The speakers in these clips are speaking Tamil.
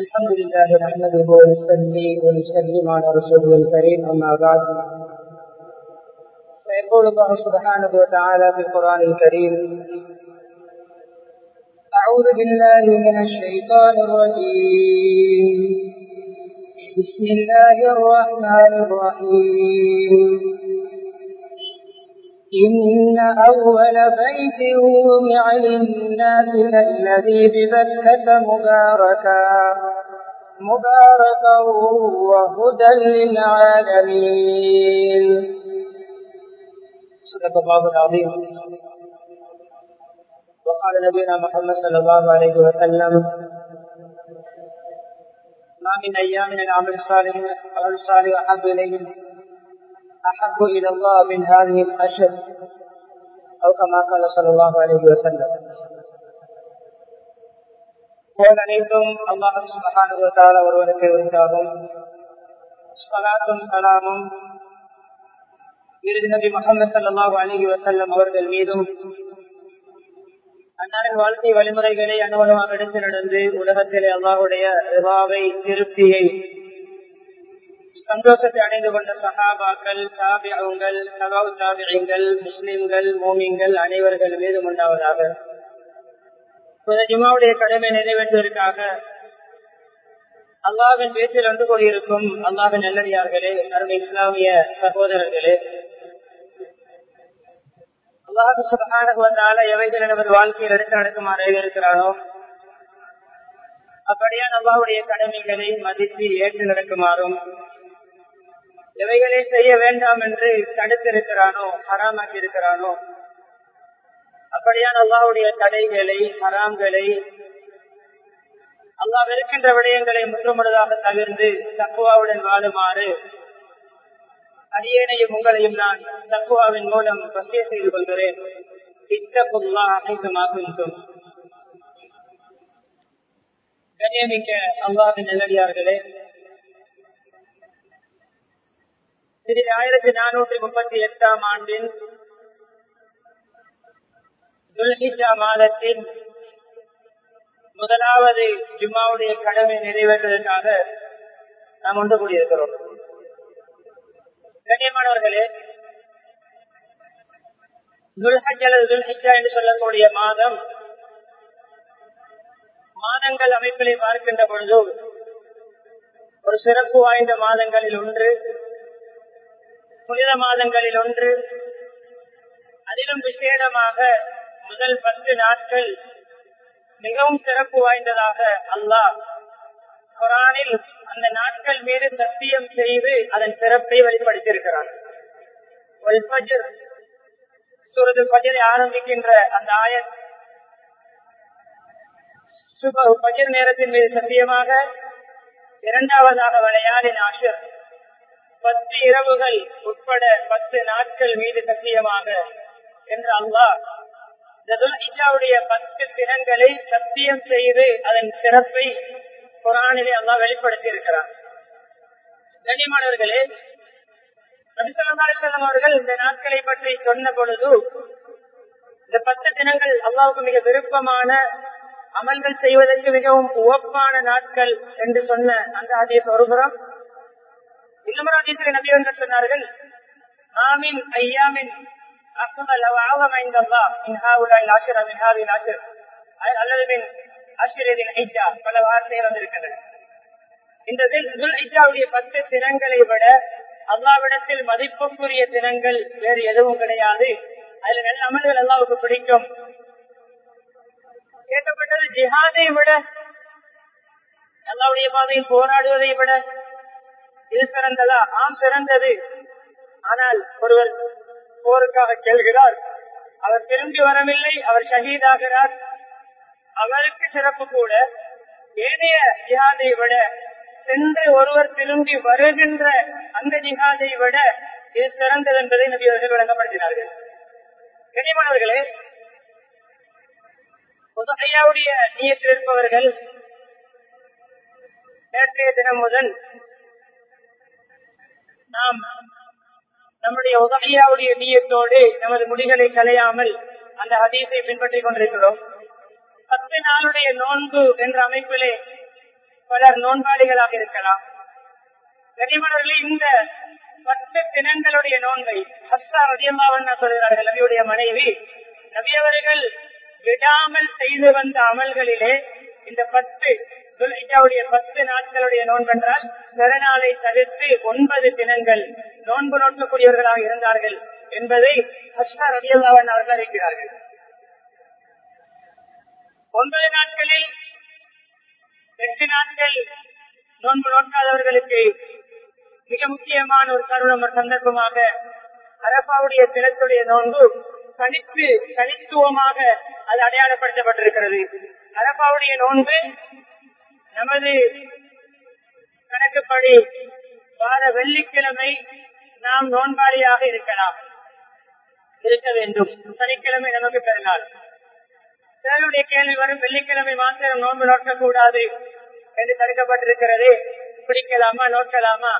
الحمد لله نحمده ونصلي ونسلم على رسوله الكريم أما بعد. فيقول الله سبحانه وتعالى في القرآن الكريم أعوذ بالله من الشيطان الرجيم. بسم الله الرحمن الرحيم. إن أول بيت وضع للناس الذي ببكة مباركا مباركا وهدى للعالمين. صدق الله العظيم. وقال نبينا محمد صلى الله عليه وسلم ما من أيام العمل الصالح الصالح أحب إليهم. أحب إلى الله من هذه الأشر أو كما قال صلى الله عليه وسلم போல் அனைத்தும் அல்லாஹ் சுபஹானஹு வ தஆலா ஒருவனுக்கு உரித்தாகும் ஸலாத்தும் ஸலாமும் இறுதி நபி முஹம்மது ஸல்லல்லாஹு அலைஹி வஸல்லம் அவர்கள் மீதும் அன்னாரின் வாழ்க்கை வழிமுறைகளை அனுபவமாக எடுத்து நடந்து உலகத்திலே அல்லாஹுடைய ரிவாவை திருப்தியை சந்தோஷத்தை அடைந்து கொண்ட சகாபாக்கள் தாபியங்கள் சகாவு தாபியங்கள் முஸ்லிம்கள் மோமிங்கள் அனைவர்கள் மீதும் உண்டாவதாக ஜிமாவுடைய கடமை நிறைவேற்றுவதற்காக அல்லாவின் பேச்சில் வந்து கொண்டிருக்கும் அல்லாவின் நல்லடியார்களே அருமை இஸ்லாமிய சகோதரர்களே. அல்லாஹு சுகான எவைகள் நமது வாழ்க்கையில் எடுத்து நடக்குமாறு இருக்கிறானோ அப்படியான் அல்லாவுடைய கடமைகளை மதித்து ஏற்று நடக்குமாறும் எவைகளை செய்ய வேண்டாம் என்று தடுத்திருக்கிறானோ ஹராமாக்கி இருக்கிறானோ அப்படியான அல்லாவுடைய தடைகளை ஹராம்களை அல்லாஹ் இருக்கின்ற விடயங்களை முற்றுமுழுதாக தவிர்ந்து தக்குவாவுடன் வாழுமாறு அரியணையும் உங்களையும் நான் தக்குவாவின் மூலம் வசிய செய்து கொள்கிறேன். இத்தகுல்லா அனைசமாகும் கண்ணியமிக்க அல்லாவின் நெல்லடியார்களே திரு ஆயிரத்தி நானூற்றி முப்பத்தி எட்டாம் ஆண்டின் துல்ஹிஜா மாதத்தின் முதலாவது ஜும்மாவுடைய கடமை நிறைவேற்றுவதற்காக நாம் ஒன்று கூடியிருக்கிறோம். கண்ணியமானவர்களே துல்ஹஜ் அல்லது துல்ஹிஜா என்று சொல்லக்கூடிய மாதம் மாதங்கள் அமைப்பிலே பார்க்கின்ற பொழுது ஒரு சிறப்பு வாய்ந்த மாதங்களில் ஒன்று புனித மாதங்களில் ஒன்று அதிலும் விசேடமாக முதல் பத்து நாட்கள் மிகவும் சிறப்பு வாய்ந்ததாக அல்லாஹ் குரானில் அந்த நாட்கள் மீது சத்தியம் செய்து அதன் சிறப்பை வெளிப்படுத்தியிருக்கிறார். சுரது பஜரை ஆரம்பிக்கின்ற அந்த ஆயர் சுப பஜர் நேரத்தின் மீது சத்தியமாக இரண்டாவதாக விளையாடின் ஆஷர் பத்து இரவுகள் உட்பட பத்து நாட்கள் மீது சத்தியமாக என்று அல்லாஹ் ஜதுல்ஹிஜாவுடைய பத்து தினங்களை சத்தியம் செய்து அதன் சிறப்பை குரானிலே அல்லாஹ் வெளிப்படுத்தி இருக்கிறார் கண்ணியமானவர்களே நபிசல்லாம் அவர்கள் இந்த நாட்களை பற்றி சொன்ன பொழுது இந்த பத்து தினங்கள் அல்லாவுக்கு மிக விருப்பமான அமல்கள் செய்வதற்கு மிகவும் உவப்பான நாட்கள் என்று சொன்ன அந்த ஆதிய சொருபுரம் இன்னும் நபி வந்து சொன்னார்கள் ஆமின் ஐயாமின் அஃபல் அவ ஐந்தல்லா மின் ஹாவுலாய் ஆஷர் மின் அல்லது மின் அஷரின் ஐஜா பல வார்த்தை வந்திருக்கிறது இந்த துல்ஹிஜாவுடைய பத்து திறங்களை விட அல்லாவிடத்தில் மதிப்புக்குரிய திறங்கள் வேறு எதுவும் கிடையாது. அதுல நல்ல அமல்கள் அல்லாவுக்கு பிடிக்கும். கேட்கப்பட்டது ஜிஹாதை விட அல்லாவுடைய பாதையில் போராடுவதை விட இது சிறந்ததா? ஆம் சிறந்தது. ஆனால் ஒருவர் போருக்காக செல்கிறார். அவர் திரும்பி வரவில்லை அவர் ஷஹீதாகிறார். அவருக்கு சிறப்பு கூட. ஏனைய ஜிஹாதை விட சென்று ஒருவர் திரும்பி வருகின்ற அந்த ஜிஹாதை விட இது சிறந்தது என்பதை நபி அவர்கள் வழங்கப்படுத்தினார்கள் கனிமணவர்களே ஐயாவுடைய நீயத்தில் இருப்பவர்கள் நேற்றைய தினம் முதல் நாம் நம்முடைய உதவியாவுடைய நீயத்தோடு நமது முடிகளை கலையாமல் அந்த ஹதீஸை பின்பற்றிக் கொண்டிருக்கிறோம். பத்து நாளுடைய நோன்பு என்ற அமைப்பிலே பலர் நோன்பாளிகளாக இருக்கலாம். கனிமணர்களே இந்த பத்து தினங்களுடைய நோன்பை ஹஸ்ரா ரதியம்மாவன் சொல்கிறார்கள் நபியுடைய மனைவி நபியவர்கள் விடாமல் செய்து வந்த அமல்களிலே இந்த பத்து துல்ஹிஜாவுடைய பத்து நாட்களுடைய நோன்பென்றால் பிறநாளை தவிர்த்து ஒன்பது தினங்கள் நோன்பு நோக்கக்கூடியவர்களாக இருந்தார்கள் என்பதை ஹஸ்ரா ரவியல்லாவன் அவர்கள் அறிக்கிறார்கள் ஒன்பது நாட்களில் எட்டு நாட்கள் நோன்பு நோக்காதவர்களுக்கு மிக முக்கியமான ஒரு தருணம் ஒரு சந்தர்ப்பமாக அரபாவுடைய தினத்துடைய நோன்பு தனித்து தனித்துவமாக அது அடையாளப்படுத்தப்பட்டிருக்கிறது. அரபாவுடைய நோன்பு நமது கணக்குப்படி வார வெள்ளிக்கிழமை நாம் நோன்பாளியாக இருக்கலாம். இருக்க வேண்டும். சனிக்கிழமை நமக்கு பெறலாம் சிலருடைய கேள்வி வரும் வெள்ளிக்கிழமை மாத்திரம் நோன்பு நோக்கக்கூடாது என்று தடுக்கப்பட்டிருக்கிறது. பிடிக்கலாமா நோக்கலாமா?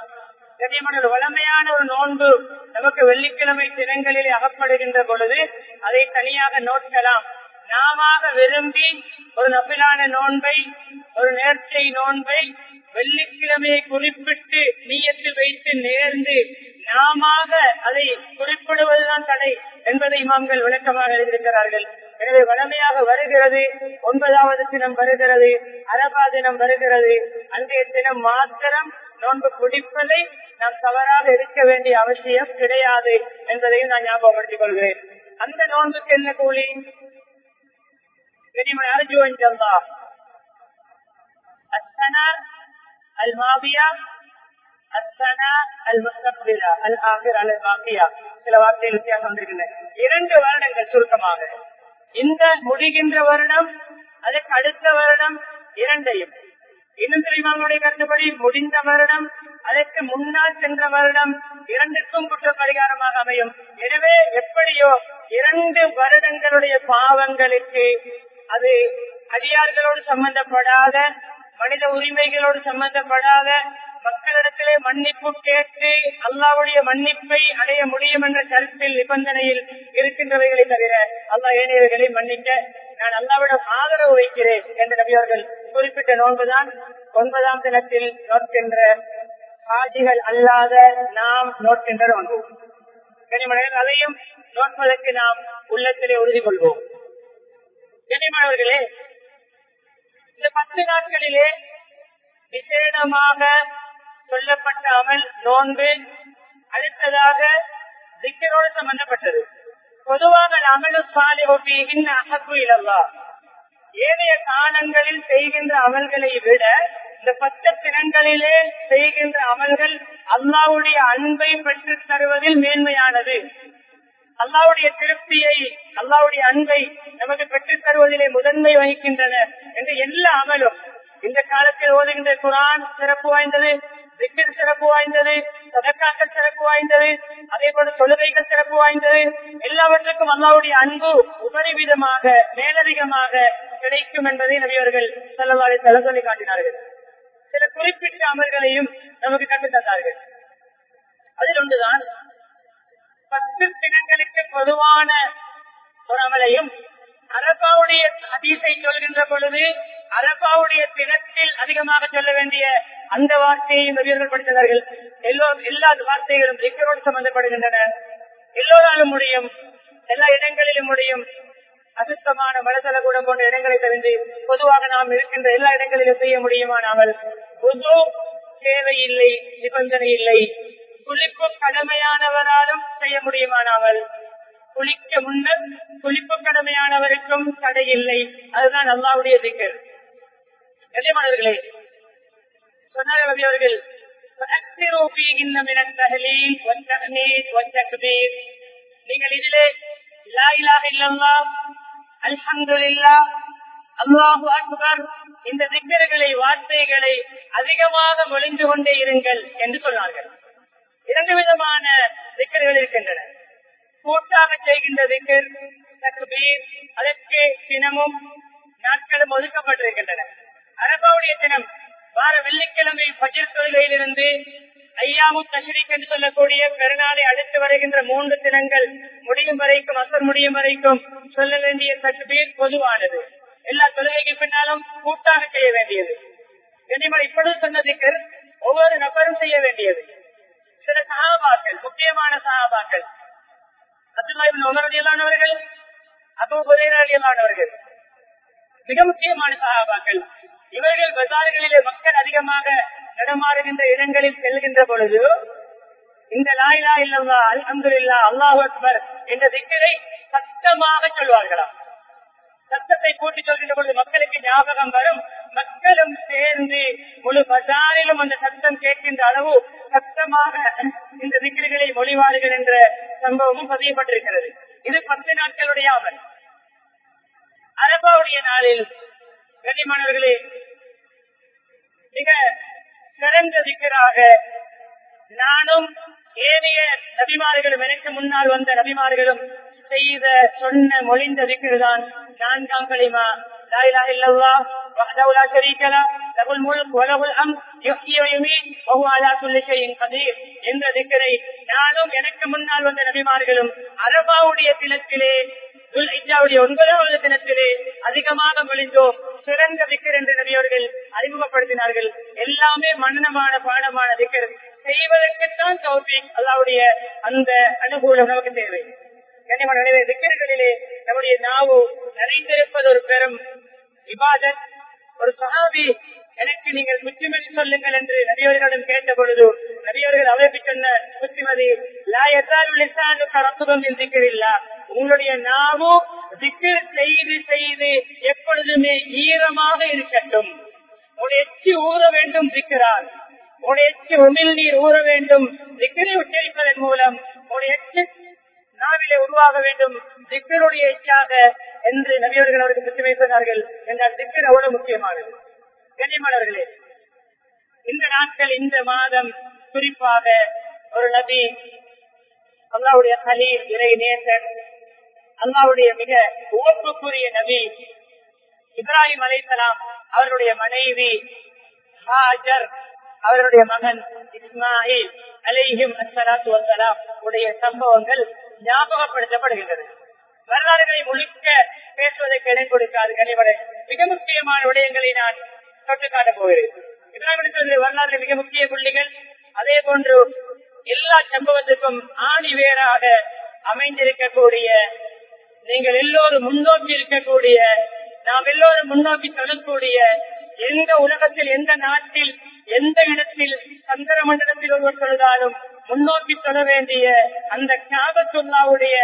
ஒரு வளமையான ஒரு நோன்பு நமக்கு வெள்ளிக்கிழமை தினங்களில் அகப்படுகின்ற பொழுது அதை தனியாக நோக்கலாம். நாம விரும்பி ஒரு நபிலான நோன்பை ஒரு நேர்ச்சை நோன்பை வெள்ளிக்கிழமையை குறிப்பிட்டு நீயத்தில் வைத்து நேர்ந்து நாம அதை குறிப்பிடுவதுதான் தடை என்பதை இமாம்கள் விளக்கமாக எழுதியிருக்கிறார்கள். எனவே வளமையாக வருகிறது ஒன்பதாவது தினம் வருகிறது அரபா தினம் வருகிறது. அன்றைய தினம் மாத்திரம் நோன்பு குடிப்பதை நாம் தவறாக இருக்க வேண்டிய அவசியம் கிடையாது என்பதையும் நான் ஞாபகப்படுத்திக் கொள்கிறேன். அந்த நோன்புக்கு என்ன கூலி? அர்ஜுவன் السنة الماضية السنة المستقبلة الآخر على الباقية சில வார்த்தைகள் வித்தியாசம் வந்திருக்கின்றன இரண்டு வருடங்கள் சுருக்கமாக இந்த முடிகின்ற வருடம் அதற்கு அடுத்த வருடம் இரண்டையும் இன்னும் தெரியுமாங்களுடைய கருத்துப்படி முடிந்த வருடம் அதற்கு முன்னால் சென்ற வருடம் இரண்டுக்கும் குற்ற பரிகாரமாக அமையும் எனவே எப்படியோ இரண்டு வருடங்களுடைய பாவங்களுக்கு அது அதிகாரிகளோடு சம்பந்தப்படாத மனித உரிமைகளோடு சம்பந்தப்படாத மக்களிடத்திலே மன்னிப்பு கேட்டு அல்லாவுடைய மன்னிப்பை அடைய முடியும் என்ற கருத்தில் நிபந்தனையில் இருக்கின்றவைகளை தவிர அல்லா ஏனையவர்களை மன்னிக்க நான் அல்லாவிடம் ஆதரவு வைக்கிறேன் என்று நபியவர்கள் குறிப்பிட்ட நோன்புதான் ஒன்பதாம் தினத்தில் நோக்கின்ற காஜிகள் அல்லாத நாம் நோக்கின்ற நோன்பு. கனிமனிதர் அதையும் நோட்பதற்கு நாம் உள்ளத்திலே உறுதி கொள்வோம் கனிமணவர்களே இந்த பத்து நாட்களிலே விசேடமாக சொல்லப்பட்ட அமல் நோன்பு அடுத்ததாக திக்கரோடு சம்பந்தப்பட்டது. பொதுவாக அமலு சாலிஹின் அசப்பு இல்லவா ஏனைய காலங்களில் செய்கின்ற அமல்களை விட இந்த பத்து தினங்களிலே செய்கின்ற அமல்கள் அல்லாவுடைய அன்பை பெற்றுத் தருவதில் மேன்மையானது. அல்லாவுடைய திருப்தியை அல்லாவுடைய அன்பை நமக்கு பெற்றுத் தருவதிலே முதன்மை வகிக்கின்றன என்று எல்லா அமலும். இந்த காலத்தில் ஓதுகின்ற குரான் சிறப்பு வாய்ந்தது திக்கர் சிறப்பு வாய்ந்தது சதக்காக்கள் சிறப்பு வாய்ந்தது அதே போல தொழுகைகள் சிறப்பு வாய்ந்தது. எல்லாவற்றுக்கும் அல்லாவுடைய அன்பு உபரிவிதமாக மேலதிகமாக கிடைக்கும் என்பதை நபியவர்கள் செல்லவாறு செல சொல்லி காட்டினார்கள். சில குறிப்பிட்ட அமல்களையும் நமக்கு கற்றுத் தந்தார்கள். அதில் ஒன்றுதான் பத்து தினங்களுக்கு பொதுவான ஒரு அமலையும் அரபாவுடைய அதிசை சொல்கின்ற பொழுது அரபாவுடைய தினத்தில் அதிகமாக சொல்ல வேண்டிய அந்த வார்த்தையை நபியர்கள் படித்தார்கள் எல்லோ எல்லா வார்த்தைகளும் திக்கரோடு சம்பந்தப்படுகின்றன. எல்லோராலும் முடியும் எல்லா இடங்களிலும் முடியும். அசுத்தமான மனசல கூடம் போன்ற இடங்களை தெரிந்து பொதுவாக நாம் இருக்கின்ற எல்லா இடங்களிலும் செய்ய முடியுமானால் தேவையில்லை நிபந்தனை இல்லை. குளிப்பு கடமையானவராலும் செய்ய முடியுமானால். குளிக்க முன்னர் குளிப்பு கடமையானவருக்கும் தடை இல்லை. அதுதான் அல்லாவுடைய திக்கு கண்ணியமானவர்களே சொன்னார் ரவி அவர்கள் நீங்கள் இதிலே லாயிலாக இல்லல்லா அல்ஹம்துல்லா அல்லாஹு அக்பர். இந்த திக்கர்களை வார்த்தைகளை அதிகமாக மொழிந்து கொண்டே இருங்கள் என்று சொன்னார்கள். இரண்டு விதமான திக்கர்கள் இருக்கின்றன. கூட்டாக செய்கின்ற திக்கர் தக்பீர் அதற்கு தினமும் நாட்களும் ஒதுக்கப்பட்டிருக்கின்றன. அரபாவுடைய தினம் வார வெள்ளிக்கிழமை பஜர் தொழுகையிலிருந்து ஐயாமு தஷரிக் என்று சொல்லக்கூடிய பெருநாளை அடுத்து வருகின்ற மூன்று தினங்கள் முடியும் வரைக்கும் அசர் முடியும் வரைக்கும் சொல்ல வேண்டிய தக்பீர் பொதுவானது. எல்லா தொழுகைக்கு பின்னாலும் கூட்டாக செய்ய வேண்டியது. கண்ணியமான இப்பொழுது சொன்ன திக்கர் ஒவ்வொரு நபரும் செய்ய வேண்டியது. சகாபாக்கள் முக்கியமான சகாபாக்கள். அப்துல்லாஹிபின் உமர் அலியலானவர்கள் அபு அலியலானவர்கள் மிக முக்கியமான சகாபாக்கள். இவர்கள் பஜார்களிலே மக்கள் அதிகமாக நடமாறுகின்ற இடங்களில் செல்கின்ற பொழுது இந்த லாயிலா இல்லவா அல்ஹம்துலில்லா அல்லாஹ் அக்பர் என்ற திக்கரை சத்தமாக சொல்வார்களாம். சத்தத்தை கூட்டி சொல்கின்ற பொழுது மக்களுக்கு ஞாபகம் வரும். மக்களும் சேர்ந்து முழு பஜாரிலும் அந்த சத்தம் கேட்கின்ற அளவு சத்தமாக இந்த விக்கிரிகளை மொழிவார்கள் என்ற சம்பவமும் பதியப்பட்டிருக்கிறது. இது பத்து நாட்களுடைய அமல். அரபாவுடைய நாளில் கண்ணியமானவர்களே மிக சிறந்த விக்கராக நானும் ஏனைய நபிமார்களும் எனக்கு முன்னால் வந்த நபிமார்களும் செய்த சொன்ன மொழிந்த விக்கிருதான் நான்காம் களிமா லாயிலா இல்லவா என்ற திக்கரை நானும் எனக்கு முன்னால் வந்த நபிமார்களும் அரபாவுடைய தினத்திலே ஒன்பதாவது தினத்திலே அதிகமாக மொழிந்தோம். சிறந்த திக்கர் என்று நபியவர்கள் அறிமுகப்படுத்தினார்கள். எல்லாமே மன்னனமான பாடமான திக்கர். செய்வதற்குத்தான் தௌபிக் அல்லாவுடைய அந்த அனுகூலம் நமக்கு தேவை. கண்ணியமான திக்கர்களிலே நம்முடைய நாவு நிறைந்திருப்பது ஒரு பெரும் இபாதத். ஒரு சஹாபி எனக்கு நீங்கள் புத்திமதி சொல்லுங்கள் என்று நபியவர்களிடம் கேட்ட பொழுது நபியவர்கள் அவைப்பு சொன்ன புத்திமதி கரத்துவம் திக்கிறில்லா உங்களுடைய நாவு திக்கர் செய்து செய்து எப்பொழுதுமே ஈரமாக இருக்கட்டும். உடைய எச்சி ஊற வேண்டும் திக்கிறார் உடைய உமிழ் நீர் ஊற வேண்டும். திக்கரை உச்சரிப்பதன் மூலம் உடைய நாவிலே உருவாக வேண்டும். திக்கருடைய எச்சாக என்று நபியவர்கள் அவருக்கு முக்கியமே சொன்னார்கள். என்றால் திக்கர் அவ்வளவு முக்கியமானது. கண்ணியமானவர்களே இந்த நாட்கள் இந்த மாதம் குறிப்பாக ஒரு நபி அல்லாவுடைய கலீல் இறை நேசன் அல்லாவுடைய மிக உவப்புக்குரிய நபி இப்ராஹிம் அலைசலாம் அவருடைய மனைவி ஹாஜர் அவருடைய மகன் இஸ்மாயில் அலைஹிம் அஸ்ஸலாத்து வசலாம் உடைய சம்பவங்கள் ஞாபகப்படுத்தப்படுகின்றது. வரலாறுகளை முழுக்க பேசுவதற்கு இடம் கொடுக்காது கனிவரை மிக முக்கியமான விடயங்களை நான் தொட்டு காட்டப் போகிறேன். இப்ராஹிம் வரலாறு மிக முக்கிய புள்ளிகள் அதே போன்று எல்லா சம்பவத்துக்கும் ஆணி வேறாக அமைந்திருக்கக்கூடிய நீங்கள் எல்லோரும் முன்னோக்கி இருக்கக்கூடிய நாம் எல்லோரும் முன்னோக்கி சொல்லக்கூடிய எந்த உலகத்தில் எந்த நாட்டில் எந்த இடத்தில் சந்திர மண்டலத்தில் ஒருவர் தொழுதாலும் முன்னோக்கி தொட வேண்டிய அந்த காபத்துல்லாவுடைய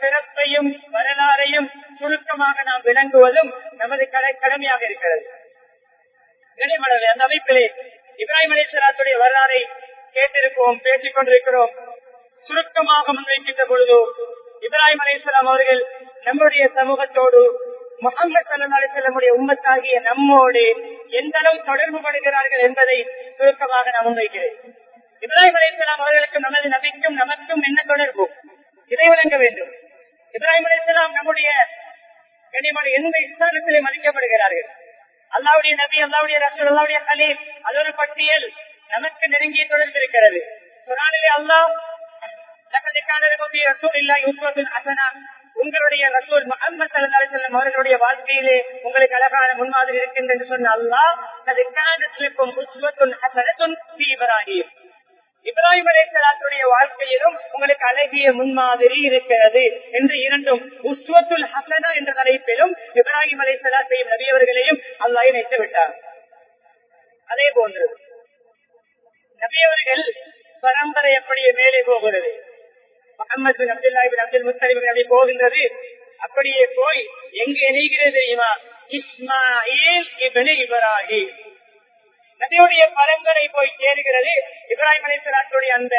சிறப்பையும் வரலாறையும் சுருக்கமாக நாம் விளங்குவதும் நமது கடமையாக இருக்கிறது. கனிமலர் அந்த அமைப்பிலே இப்ராஹிம் அலிஸ்வராத்துடைய வரலாறை கேட்டிருப்போம் பேசிக் கொண்டிருக்கிறோம். சுருக்கமாக முன்வைக்கின்ற பொழுது இப்ராஹிம் அலிஸ்லாம் அவர்கள் நம்முடைய சமூகத்தோடு முகமது சல்லா நம்மோடு எந்த அளவு தொடர்பு படுகிறார்கள் என்பதை சுருக்கமாக நான் முன்வைக்கிறேன். இப்ராஹிம் அலிஸ்லாம் அவர்களுக்கும் நமது நபிக்கும் நமக்கும் என்ன தொடர்பு? இதை விளங்க வேண்டும். இப்ராஹிம் அலிஸ்லாம் நம்முடைய கனிமொழி எந்த இஸ்லாமத்திலே மதிக்கப்படுகிறார்கள்? அல்லாவுடைய நபி அல்லாவுடைய ரசூல் அல்லாவுடைய கலீல் அது ஒரு பட்டியல் நமக்கு நெருங்கிய தொடர்பு இருக்கிறது. குரானிலே அல்லாஹ் உங்களுடைய ரசூல் முகமது செல்லம் அவர்களுடைய வாழ்க்கையிலே உங்களுக்கு அழகான முன்மாதிரி இருக்கின்ற என்று சொன்ன அல்லாஹ் அது காணத்திற்கும் இப்ராஹிம். இப்ராஹிம் அலைசலாத்துடைய வாழ்க்கையிலும் உங்களுக்கு அழகிய முன்மாதிரி இருக்கிறது என்று இரண்டும் உஸ்வத்துல் ஹசனா என்ற தலைப்பிலும் இப்ராஹிம் அலைசலாத்தையும் நபியவர்களையும் அல்லாஹ் இணைத்து விட்டார். அதே போன்று நபியவர்கள் பரம்பரை அப்படியே மேலே போகிறது. முகமது பின் அப்துல்லாஹிபின் அப்துல் முத்தலிபின் அப்படி போகின்றது. அப்படியே போய் எங்க இணைகிறது தெரியுமா? இஸ்மாயில் இபனு இப்ராஹிம். நபியுடைய பரம்பரை போய் சேருகிறது இப்ராஹிம் அலிஸ்வலாத்துடைய அந்த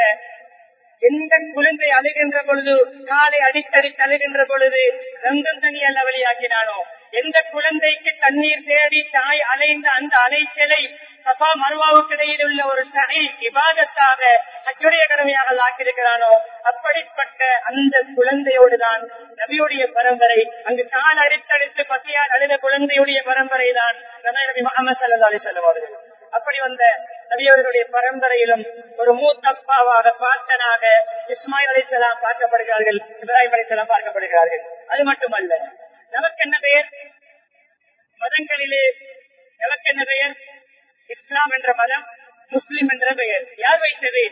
எந்த குழந்தை அழுகின்ற பொழுது காலை அடித்தடி அழுகின்ற பொழுது ரங்கம் தனி அல்ல வழியாக்கினானோ எந்த குழந்தைக்கு தண்ணீர் தேடி தாய் அலைந்த அந்த அலைச்சலை சபா மருவாவுக்கு இடையில் உள்ள ஒரு சகை விவாதத்தாக அச்சுடைய கடமையாக ஆக்கியிருக்கிறானோ அப்படிப்பட்ட அந்த குழந்தையோடு தான் நபியுடைய பரம்பரை. அங்கு கால் அடித்தடித்து பசியால் அழுத குழந்தையுடைய பரம்பரை தான் நபி முகமது சல்லா அலி சொல்லுவார்கள் அப்படி வந்த நபியவர்களுடைய பரம்பரையிலும் ஒரு மூத்தப்பாவாக பாட்டனாக இஸ்மாயில் அலிசலாம் பார்க்கப்படுகிறார்கள் இப்ராஹிம் அலிசலாம் பார்க்கப்படுகிறார்கள். அது மட்டுமல்ல நமக்கு என்ன பெயர்? மதங்களிலே நமக்கு என்ன பெயர்? இஸ்லாம் என்ற மதம் முஸ்லிம் என்ற பெயர். யார் வைத்தது?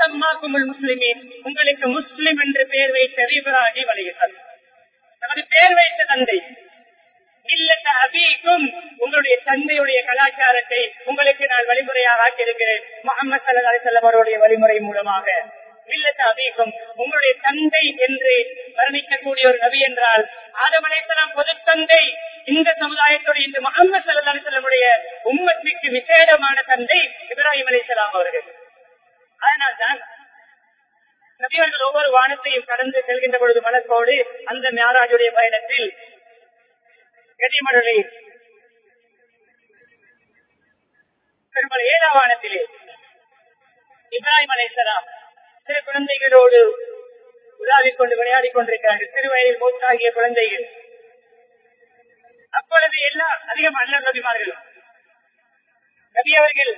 சம்மாக்குமுல் முஸ்லிமின். உங்களுக்கு முஸ்லிம் என்று பெயர் வைத்த இப்ராஹிம் அலிஹன் நமது பெயர் வைத்த தந்தை. இல்லத்த அபீக்கும் உங்களுடைய தந்தையுடைய கலாச்சாரத்தை உங்களுக்கு நான் வழிமுறையாக ஆக்கியிருக்கிறேன். முகமது சல்லா அலிசல்லம் அவருடைய வழிமுறை மூலமாக. இல்லத்த அபீக்கும் உங்களுடைய தந்தை என்று வர்ணிக்கக்கூடிய ஒரு நபி என்றால் ஆதமனைத்தலாம் பொது தந்தை. இந்த சமுதாயத்துடைய இந்த முகமது சல்லா உம்மத்திற்கு விசேடமான தந்தை இப்ராஹிம் அலிசலாம் அவர்கள். அதனால்தான் நபியர்கள் ஒவ்வொரு வானத்தையும் கடந்து செல்கின்ற பொழுது மனத்தோடு அந்த மேராஜுடைய பயணத்தில் கதிமடலை பெருமளை ஏழா வானத்திலே இப்ராஹிம் அலைசலாம் சிறு குழந்தைகளோடு உலாவிக் கொண்டு விளையாடிக் கொண்டிருக்கிறார்கள் சிறு வயதில் மூத்தாகிய குழந்தைகள் அப்பொழுது எல்லாம் அதிகம் அல்ல நபிமார்களும் நபி அவர்கள்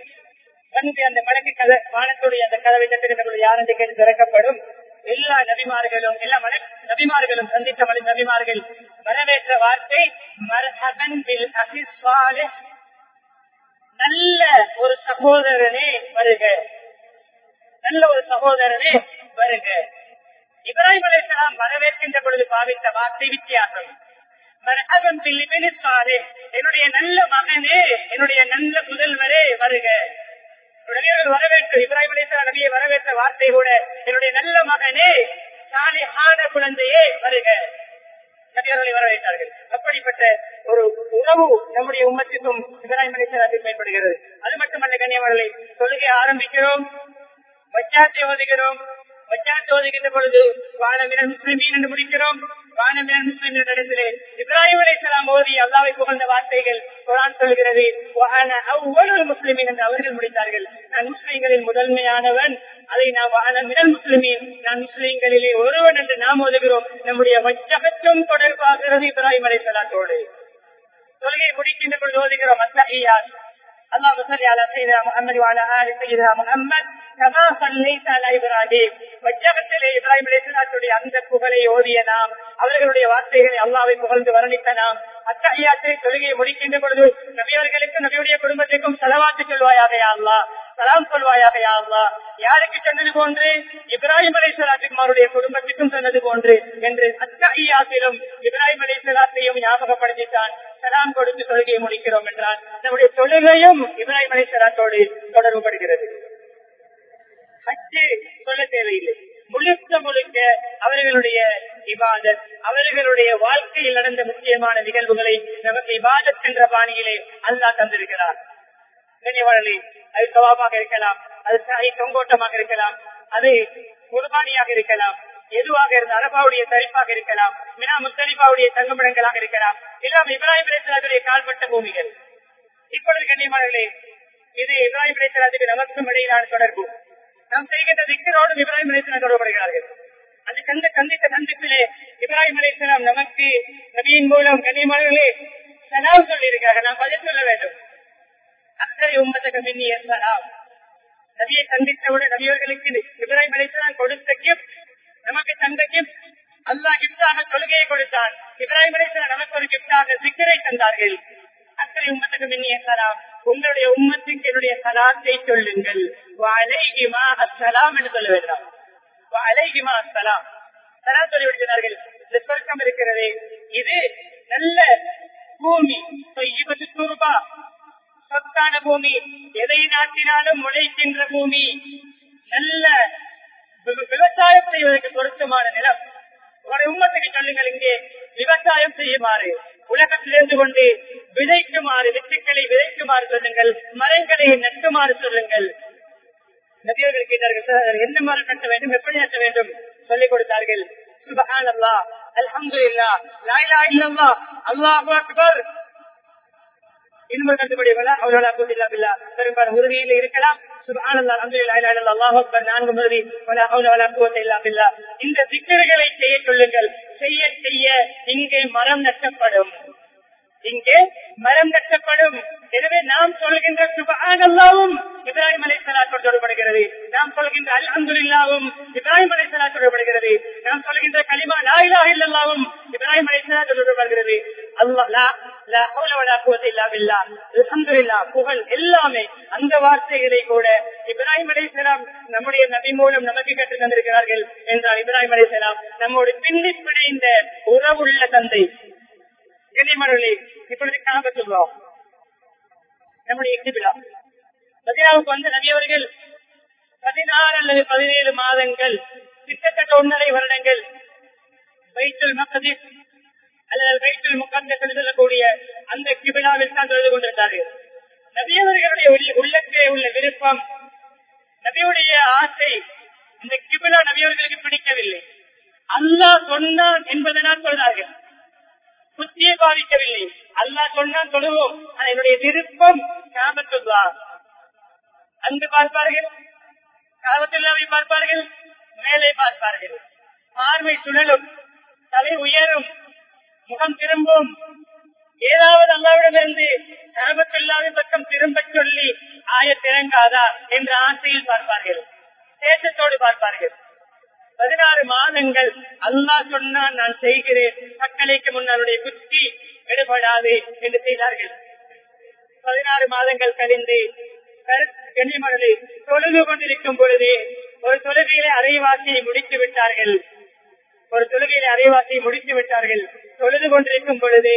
வந்து அந்த மலக்கு கதை வானத்துடைய அந்த கதவை தட்டுகின்ற யார் என்று கேட்டு திறக்கப்படும் எல்லா நபிமார்களும் எல்லா மலை நபிமார்களும் சந்தித்த மலை நபிமார்கள் வரவேற்ற வார்த்தை மர்ஹபன் பில் அஹி நல்ல ஒரு சகோதரனே வருக. நல்ல ஒரு சகோதரனே வருக. இப்ராஹிம் அலைஹிஸ்ஸலாம் வரவேற்கின்ற பொழுது பாவித்த வார்த்தை வித்தியாசம். மர்ஹபன் பில் இப்னி என்னுடைய நல்ல மகனே என்னுடைய நல்ல முதல்வரே வருக. நபியர்கள் வரவேற்ற இப்ராஹிம் அலிஸ்லாம் நபியை வரவேற்ற வார்த்தை கூட என்னுடைய நல்ல மகனே சாலிஹான குழந்தையே வருக. நபியர்களை வரவேற்றார்கள். அப்படிப்பட்ட ஒரு உறவு நம்முடைய உம்மத்திற்கும் இப்ராஹிம் அலிஸ்லாத்தில் பயன்படுகிறது அது மட்டுமல்ல கன்னியவர்களை தொழுகை ஆரம்பிக்கிறோம் வச்சாத்தை ஓதுகிறோம் வச்சாத்தை ஓதுகின்ற பொழுது வானமிரன் முஸ்லிமீன் என்று முடிக்கிறோம். வானமிரன் முஸ்லிம் இடத்திலே இப்ராஹிம் அலிஸ்லாம் ஓதி அல்லாவை புகழ்ந்த வார்த்தைகள் குரான் சொல்கிறது. முஸ்லிமின் என்று அவர்கள் முடித்தார்கள். நான் முஸ்லிம்களில் முதன்மையானவன். அதை நாம் வானமிரன் முஸ்லிமின். நான் முஸ்லிம்களிலே ஒருவன் என்று நாம் ஓதுகிறோம். நம்முடைய வச்சகத்தும் தொடர்பாகிறது இப்ராஹிம் அலிஸ்லாத்தோடு தொழுகை முடிக்கின்ற பொழுது ஓதுகிறோம் அத்தகையார் اللهم صل على سيدنا محمد وعلى ال سيدنا محمد كما صليت على ابراهيم வஜ்ஜகத்திலே இப்ராஹிம் அலைஹிஸ்ஸலாத்துடைய அந்த புகழை ஓதிய நாம் அவர்களுடைய வார்த்தைகளை அல்லாவை புகழ்ந்து வர்ணித்த நாம் அத்தகையாத்தை தொழுகையை முடிக்கின்ற பொழுது நபியவர்களுக்கும் நபியுடைய குடும்பத்திற்கும் செலவாத்து சொல்வாயாக யா அல்லாஹ் சலாம் சொல்வாயாக யா யாருக்கு சொன்னது போன்று? இப்ராஹிம் அலை அவருடைய குடும்பத்திற்கும் சொன்னது போன்று என்று அத்தகையாத்திலும் இப்ராஹிம் அலைஹிஸ்ஸலாத்தையும் ஞாபகப்படுத்தித்தான் சலாம் கொடுத்து தொழுகையை முடிக்கிறோம் என்றால் நம்முடைய தொழுகையும் இப்ராஹிம் அலைஹிஸ்ஸலாத்தோடு தொடர்பு படுகிறது ஹஜ்ஜு சொல்ல தேவையில்லை. முழுக்க முழுக்க அவர்களுடைய இபாதத் அவர்களுடைய வாழ்க்கையில் நடந்த முக்கியமான நிகழ்வுகளை நமக்கு இபாதத் என்ற பாணியிலே அல்லாஹ் தந்திருக்கிறார். நினைவாளி அது சவாபாக இருக்கலாம் அது சாய் தொங்கோட்டமாக இருக்கலாம் அது குர்பானியாக இருக்கலாம் எதுவாக இருந்த அரபாவுடைய தரிப்பாக இருக்கலாம் மினா முத்தலிபாவுடைய தங்குமிடங்களாக இருக்கலாம் எல்லாம் இப்ராஹிம் அலிஸ்லாத்துடைய கால்பட்ட பூமிகள். இப்பொழுது கண்ணியமானே இது இப்ராஹிம் அலிஸ்லாத்துக்கு நமக்கும் இடையிலான தொடர்பு. நாம் செய்கின்ற திக்கரோடும் இப்ராஹிம் அலிஸ்லாம் தொடர்படுகிறார்கள் அந்த கந்த கந்தித்த சந்திப்பிலே இப்ராஹிம் அலிஸ்லாம் நமக்கு நபியின் மூலம் கண்ணியமானே சலாம் சொல்லி இருக்கிறார்கள் நாம் பதில் சொல்ல வேண்டும். அக்கறை உம்மதக மின்னிய சலாம் நபியை சந்தித்தவுடன் நபியர்களுக்கு இப்ராஹிம் அலிஸ்லாம் கொடுத்த கிஃப்ட் நமக்கு தந்த கிஃப்ட் அல்லாஹ் கிப்டாக தொழுகையை கொடுத்தான். இப்ராஹிம் அலிஸ்லாம் நமக்கு ஒரு கிப்டாக சிக்கரை தந்தார்கள். அக்கறை உம்மத்துக்கு மின்னிய சலாம் உங்களுடைய உம்மத்துக்கு என்னுடைய சலாத்தை சொல்லுங்கள். அலைகிமா அஸ்ஸலாம் என்று சொல்ல வேண்டாம். அலைகிமா அஸ்ஸலாம். சலாம் சொல்லி விடுகிறார்கள். இந்த சொர்க்கம் இருக்கிறது. இது நல்ல பூமி. இவத்து சொத்தான பூமி எதை நாட்டினாலும் முளைக்கின்ற பூமி. நல்ல விவசாயம் செய்வதற்கு பொருத்தமான நிலம். உங்களுடைய உண்மத்துக்கு சொல்லுங்கள் இங்கே விவசாயம் செய்யுமாறு. உலகத்திலிருந்து கொண்டு விதைக்குமாறு வித்துக்களை விதைக்குமாறு சொல்லுங்கள். மரங்களை நட்டுமாறு சொல்லுங்கள். நபியர்கள் கேட்டார்கள் என்ன மரம் நட்ட வேண்டும்? எப்படி நட்ட வேண்டும்? சொல்லிக் கொடுத்தார்கள். சுபகான் அல்லா அல்ஹம்து இல்லா லாயிலா இல்லல்லா அல்லாஹ் அக்பர். இன்னொரு கட்டுப்படி அவர்களா கூட்டில்லா பெரும்பாலும் உறுதியில் இருக்கலாம். நான்கு இந்த சிக்கல்களை செய்ய சொல்லுங்கள். செய்ய செய்ய இங்கே மரம் நட்டப்படும். இங்கே மரம் கட்டப்படும். எனவே நாம் சொல்கின்ற சுபஹானல்லாவும் இப்ராஹிம் அலைஹிஸ்ஸலாத்தோடு தொடர்படுகிறது நாம் சொல்கின்ற அல்ஹம்துலில்லாவும் இப்ராஹிம் அலைஹிஸ்ஸலாத்தோடு தொடர்படுகிறது நாம் சொல்கின்ற கலிமா லா இல்லாவும் இல்லல்லாவும் இப்ராஹிம் அலைஹிஸ்ஸலாத்தோடு தொடர்படுகிறது புகழ் எல்லாமே அந்த வார்த்தைகளை கூட இப்ராஹிம் அலிசலாம் நம்முடைய நபி மூலம் நமக்கு கற்று தந்திருக்கிறார்கள் என்றால் இப்ராஹிம் அலிசலாம் நம்மோடு பின்னி பிணைந்த உறவுள்ள தந்தை கனிமணி இப்பொழுது காபத்துள்ளோம் நம்முடைய இக்திபிலா மதினாவுக்கு வந்த நபியவர்கள் பதினாறு அல்லது பதினேழு மாதங்கள் கிட்டத்தட்ட ஒன்றரை வருடங்கள் வைத்தல் மக்கதிஸ் அல்லது வைத்தல் முக்கந்த சொல்லக்கூடிய அந்த கிபிலாவில் தான் தொழுது கொண்டிருந்தார்கள். நபியவர்களுடைய உள்ளத்திலே உள்ள விருப்பம் நபியுடைய ஆசை இந்த கிபிலா நபியவர்களுக்கு பிடிக்கவில்லை. அல்லாஹ் சொன்னான் என்பதனால் சொல்றார்கள். பாதிக்கவில்லை அல்லாஹ் சொன்னான் தொழுவோம். என்னுடைய விருப்பம் காபத்துல்லா. அங்கு பார்ப்பார்கள் காபத்துல்லாவை பார்ப்பார்கள் மேலே பார்ப்பார்கள். பார்வை சுழலும் தலை உயரும் முகம் திரும்பும். ஏதாவது அல்லாவிடமிருந்து காபத்துல்லாவை பக்கம் திரும்ப சொல்லி ஆயத்திறங்காதா என்ற ஆசையில் பார்ப்பார்கள் தேசத்தோடு பார்ப்பார்கள். பதினாறு மாதங்கள் அல்லா சொன்னால் நான் செய்கிறேன். மக்களுக்கு முன்னாளுடைய புத்தி எடுபடாது என்று செய்தார்கள். பதினாறு மாதங்கள் கழிந்து கன்னிமணி தொழுது கொண்டிருக்கும் பொழுது ஒரு தொழுகையிலே அரைவாசியை முடித்து விட்டார்கள். ஒரு தொழுகையிலே அரைவாசியை முடித்து விட்டார்கள். தொழுது கொண்டிருக்கும் பொழுது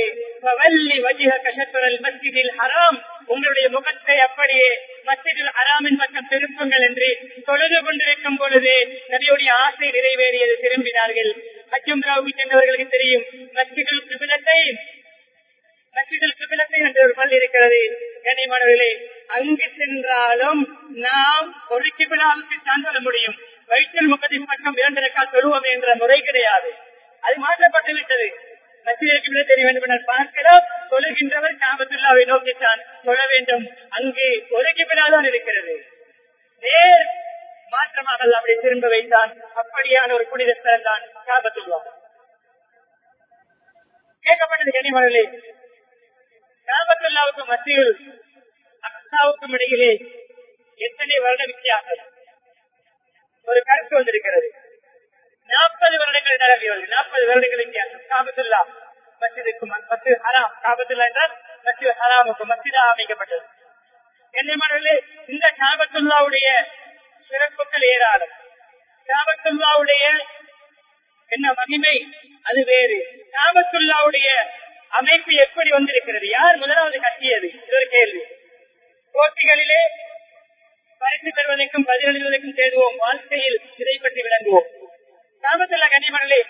வல்லி வஜிக கஷத்துரல் மஸ்ஜிதில் ஹராம் உங்களுடைய முகத்தை அப்படியே மசிதில் அராமின் பக்கம் திருப்புங்கள் என்று தொழுது கொண்டிருக்கும் பொழுது நபியுடைய ஆசை நிறைவேறியது திரும்பினார்கள். அச்சும்ராவுக்கு சென்றவர்களுக்கு தெரியும் மசிதில் கிபிலத்தை மசிதில் கிபிலத்தை என்ற ஒரு பள்ளி இருக்கிறது. கண்ணியமானவர்களே அங்கு சென்றாலும் நாம் ஒரு கிபிலாவுக்கு தான் சொல்ல முடியும். வயிற்றில் முகத்தின் பக்கம் இரண்டு ரெக்கால் தொழுவோம் என்ற முறை கிடையாது. அது மாற்றப்பட்டு விட்டது மசீதற்கு தெரிய வேண்டும் என பார்க்கலாம். தொழுகின்றவர் காபத்துள்ளாவை நோக்கித்தான் தொழ வேண்டும். அங்கே ஒதுக்கி கிபிலாதான் இருக்கிறது. நேர் மாற்றமாக அப்படி திரும்ப வைத்தான். அப்படியான ஒரு புனித ஸ்தலம் தான் காபத்துல்லா. கேட்கப்பட்டது கனிமணலே காபத்துள்ளாவுக்கும் மத்தியில் அக்சாவுக்கும் இடையிலே எத்தனை வருட வித்தியாசம். ஒரு கருத்து வந்திருக்கிறது. நாற்பது வருடங்கள் நிரம்பியவர்கள் நாற்பது வருடங்கள் வித்தியாசம் காபத்துல்லா. மசிதுக்கு மசித் ஹராம். காபத்துல்லா என்றால் மசித் ஹராமுக்கு மசிதா அமைக்கப்பட்டது. என்னமானவர்களே இந்த காபத்துல்லாவுடைய சிறப்புகள் ஏராளம். காபத்துல்லாவுடைய என்ன மகிமை? அது வேறு. காபத்துல்லாவுடைய அமைப்பு எப்படி வந்திருக்கிறது? யார் முதலாவது கட்டியது? இது ஒரு கேள்வி. போட்டிகளிலே பரிசு பெறுவதற்கும் பதிலளிவதற்கும் தேடுவோம். வாழ்க்கையில் இதை பற்றி விளங்குவோம். காமத்துள்ள கனிமணலே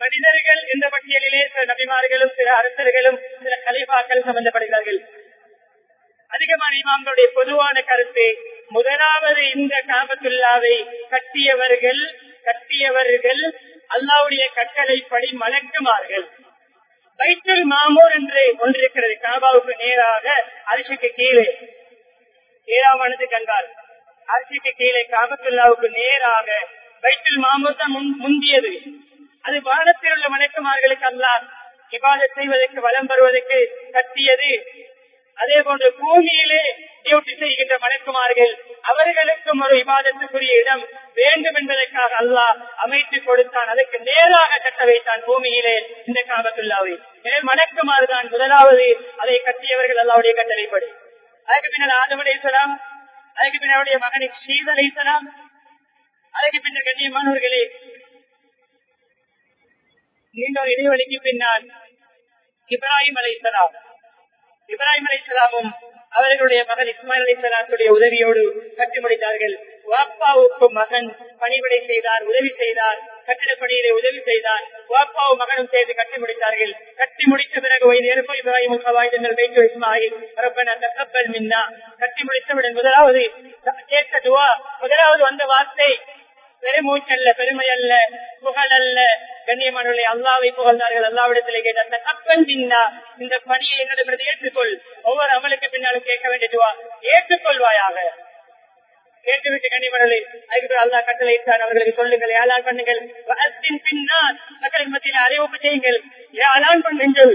மனிதர்கள் என்ற பட்டியலிலே சில நபிமார்களும் சில அரசர்களும் சில கலிபாக்கள் சம்பந்தப்படுகிறார்கள். அதிகமான இமாம்களுடைய பொதுவான கருத்து முதலாவது இந்த காபத்துல்லாவை கட்டியவர்கள் கட்டியவர்கள் அல்லாவுடைய கட்டளைப்படி மலக்குமார்கள். வைத்தல் மாமூர் என்று ஒன்றிருக்கிறது காபாவுக்கு நேராக அரிசிக்கு கீழே. ஏழாமானது கண்டால் அரிசிக்கு கீழே காபத்துல்லாவுக்கு நேராக வயிற்றில் மாமூர் தான் முந்தியது. அது வானத்தில் உள்ள மணக்குமார்களுக்கு அல்லாஹ் இவாத செய்வதற்கு வலம் வருவதற்கு கட்டியது. அதே போன்று பூமியிலே டியூட்டி செய்கின்ற மணக்குமார்கள் அவர்களுக்கும் ஒரு விவாதத்துக்குரிய இடம் வேண்டும் என்பதற்காக அல்லாஹ் அமைத்து கொடுத்தான். அதற்கு நேராக கட்ட வைத்தான் பூமியிலே இந்த காபத்துள்ளாவை மணக்குமாறு தான் முதலாவது அதை கட்டியவர்கள் அல்லாவுடைய கட்டளைப்படி. அதுக்கு பின்னர் ஆதம் அலைசலாம் அதுக்கு பின்னர் அவருடைய மகனை ஷீத் அலைசலாம் அதற்கு பின்னர் கண்ணியமானவர்களே நீண்ட இடைவெளிக்கு பின்னால் இப்ராஹிம் அலை சலாம் இப்ராஹிம் அலை சலாமும் அவர்களுடைய மகன் இஸ்மாயில் அலி சலாத்துடைய உதவியோடு கட்டி முடித்தார்கள் வாப்பாவுக்கும் மகன் பணிபடை செய்தார் உதவி செய்தார் கட்டிட பணியிலே உதவி செய்தார். வாப்பாவும் மகனும் சேர்ந்து கட்டி முடித்தார்கள் கட்டி முடித்த பிறகு நெருப்ப இப்ராஹிம் வைத்து இஸ்மாயில் தகப்பல் மின்னா. கட்டி முடித்தவுடன் முதலாவது கேட்ட துவா முதலாவது வந்த வார்த்தை பெருமூச்சல்ல பெருமை அல்ல புகழ் அல்ல கண்ணியமானவர்களை அல்லாவை புகழ்ந்தார்கள். அல்லாவிடத்திலே அந்த கப்பன் தின்னா இந்த பணியை என்னிடமிருந்து ஏற்றுக்கொள். ஒவ்வொரு அமலுக்கு பின்னாலும் கேட்க வேண்டியதுவா ஏற்றுக்கொள்வாயாக. கேட்டுவிட்டு கண்ணியமானவர்களே அதுக்கு அல்லா கட்டளை அவர்களுக்கு சொல்லுங்கள் ஏழான் பண்ணுங்கள். பின்னால் மக்களின் மத்தியில் அறிவிப்பு செய்யுங்கள். ஏழான் பண்ணுங்கள்.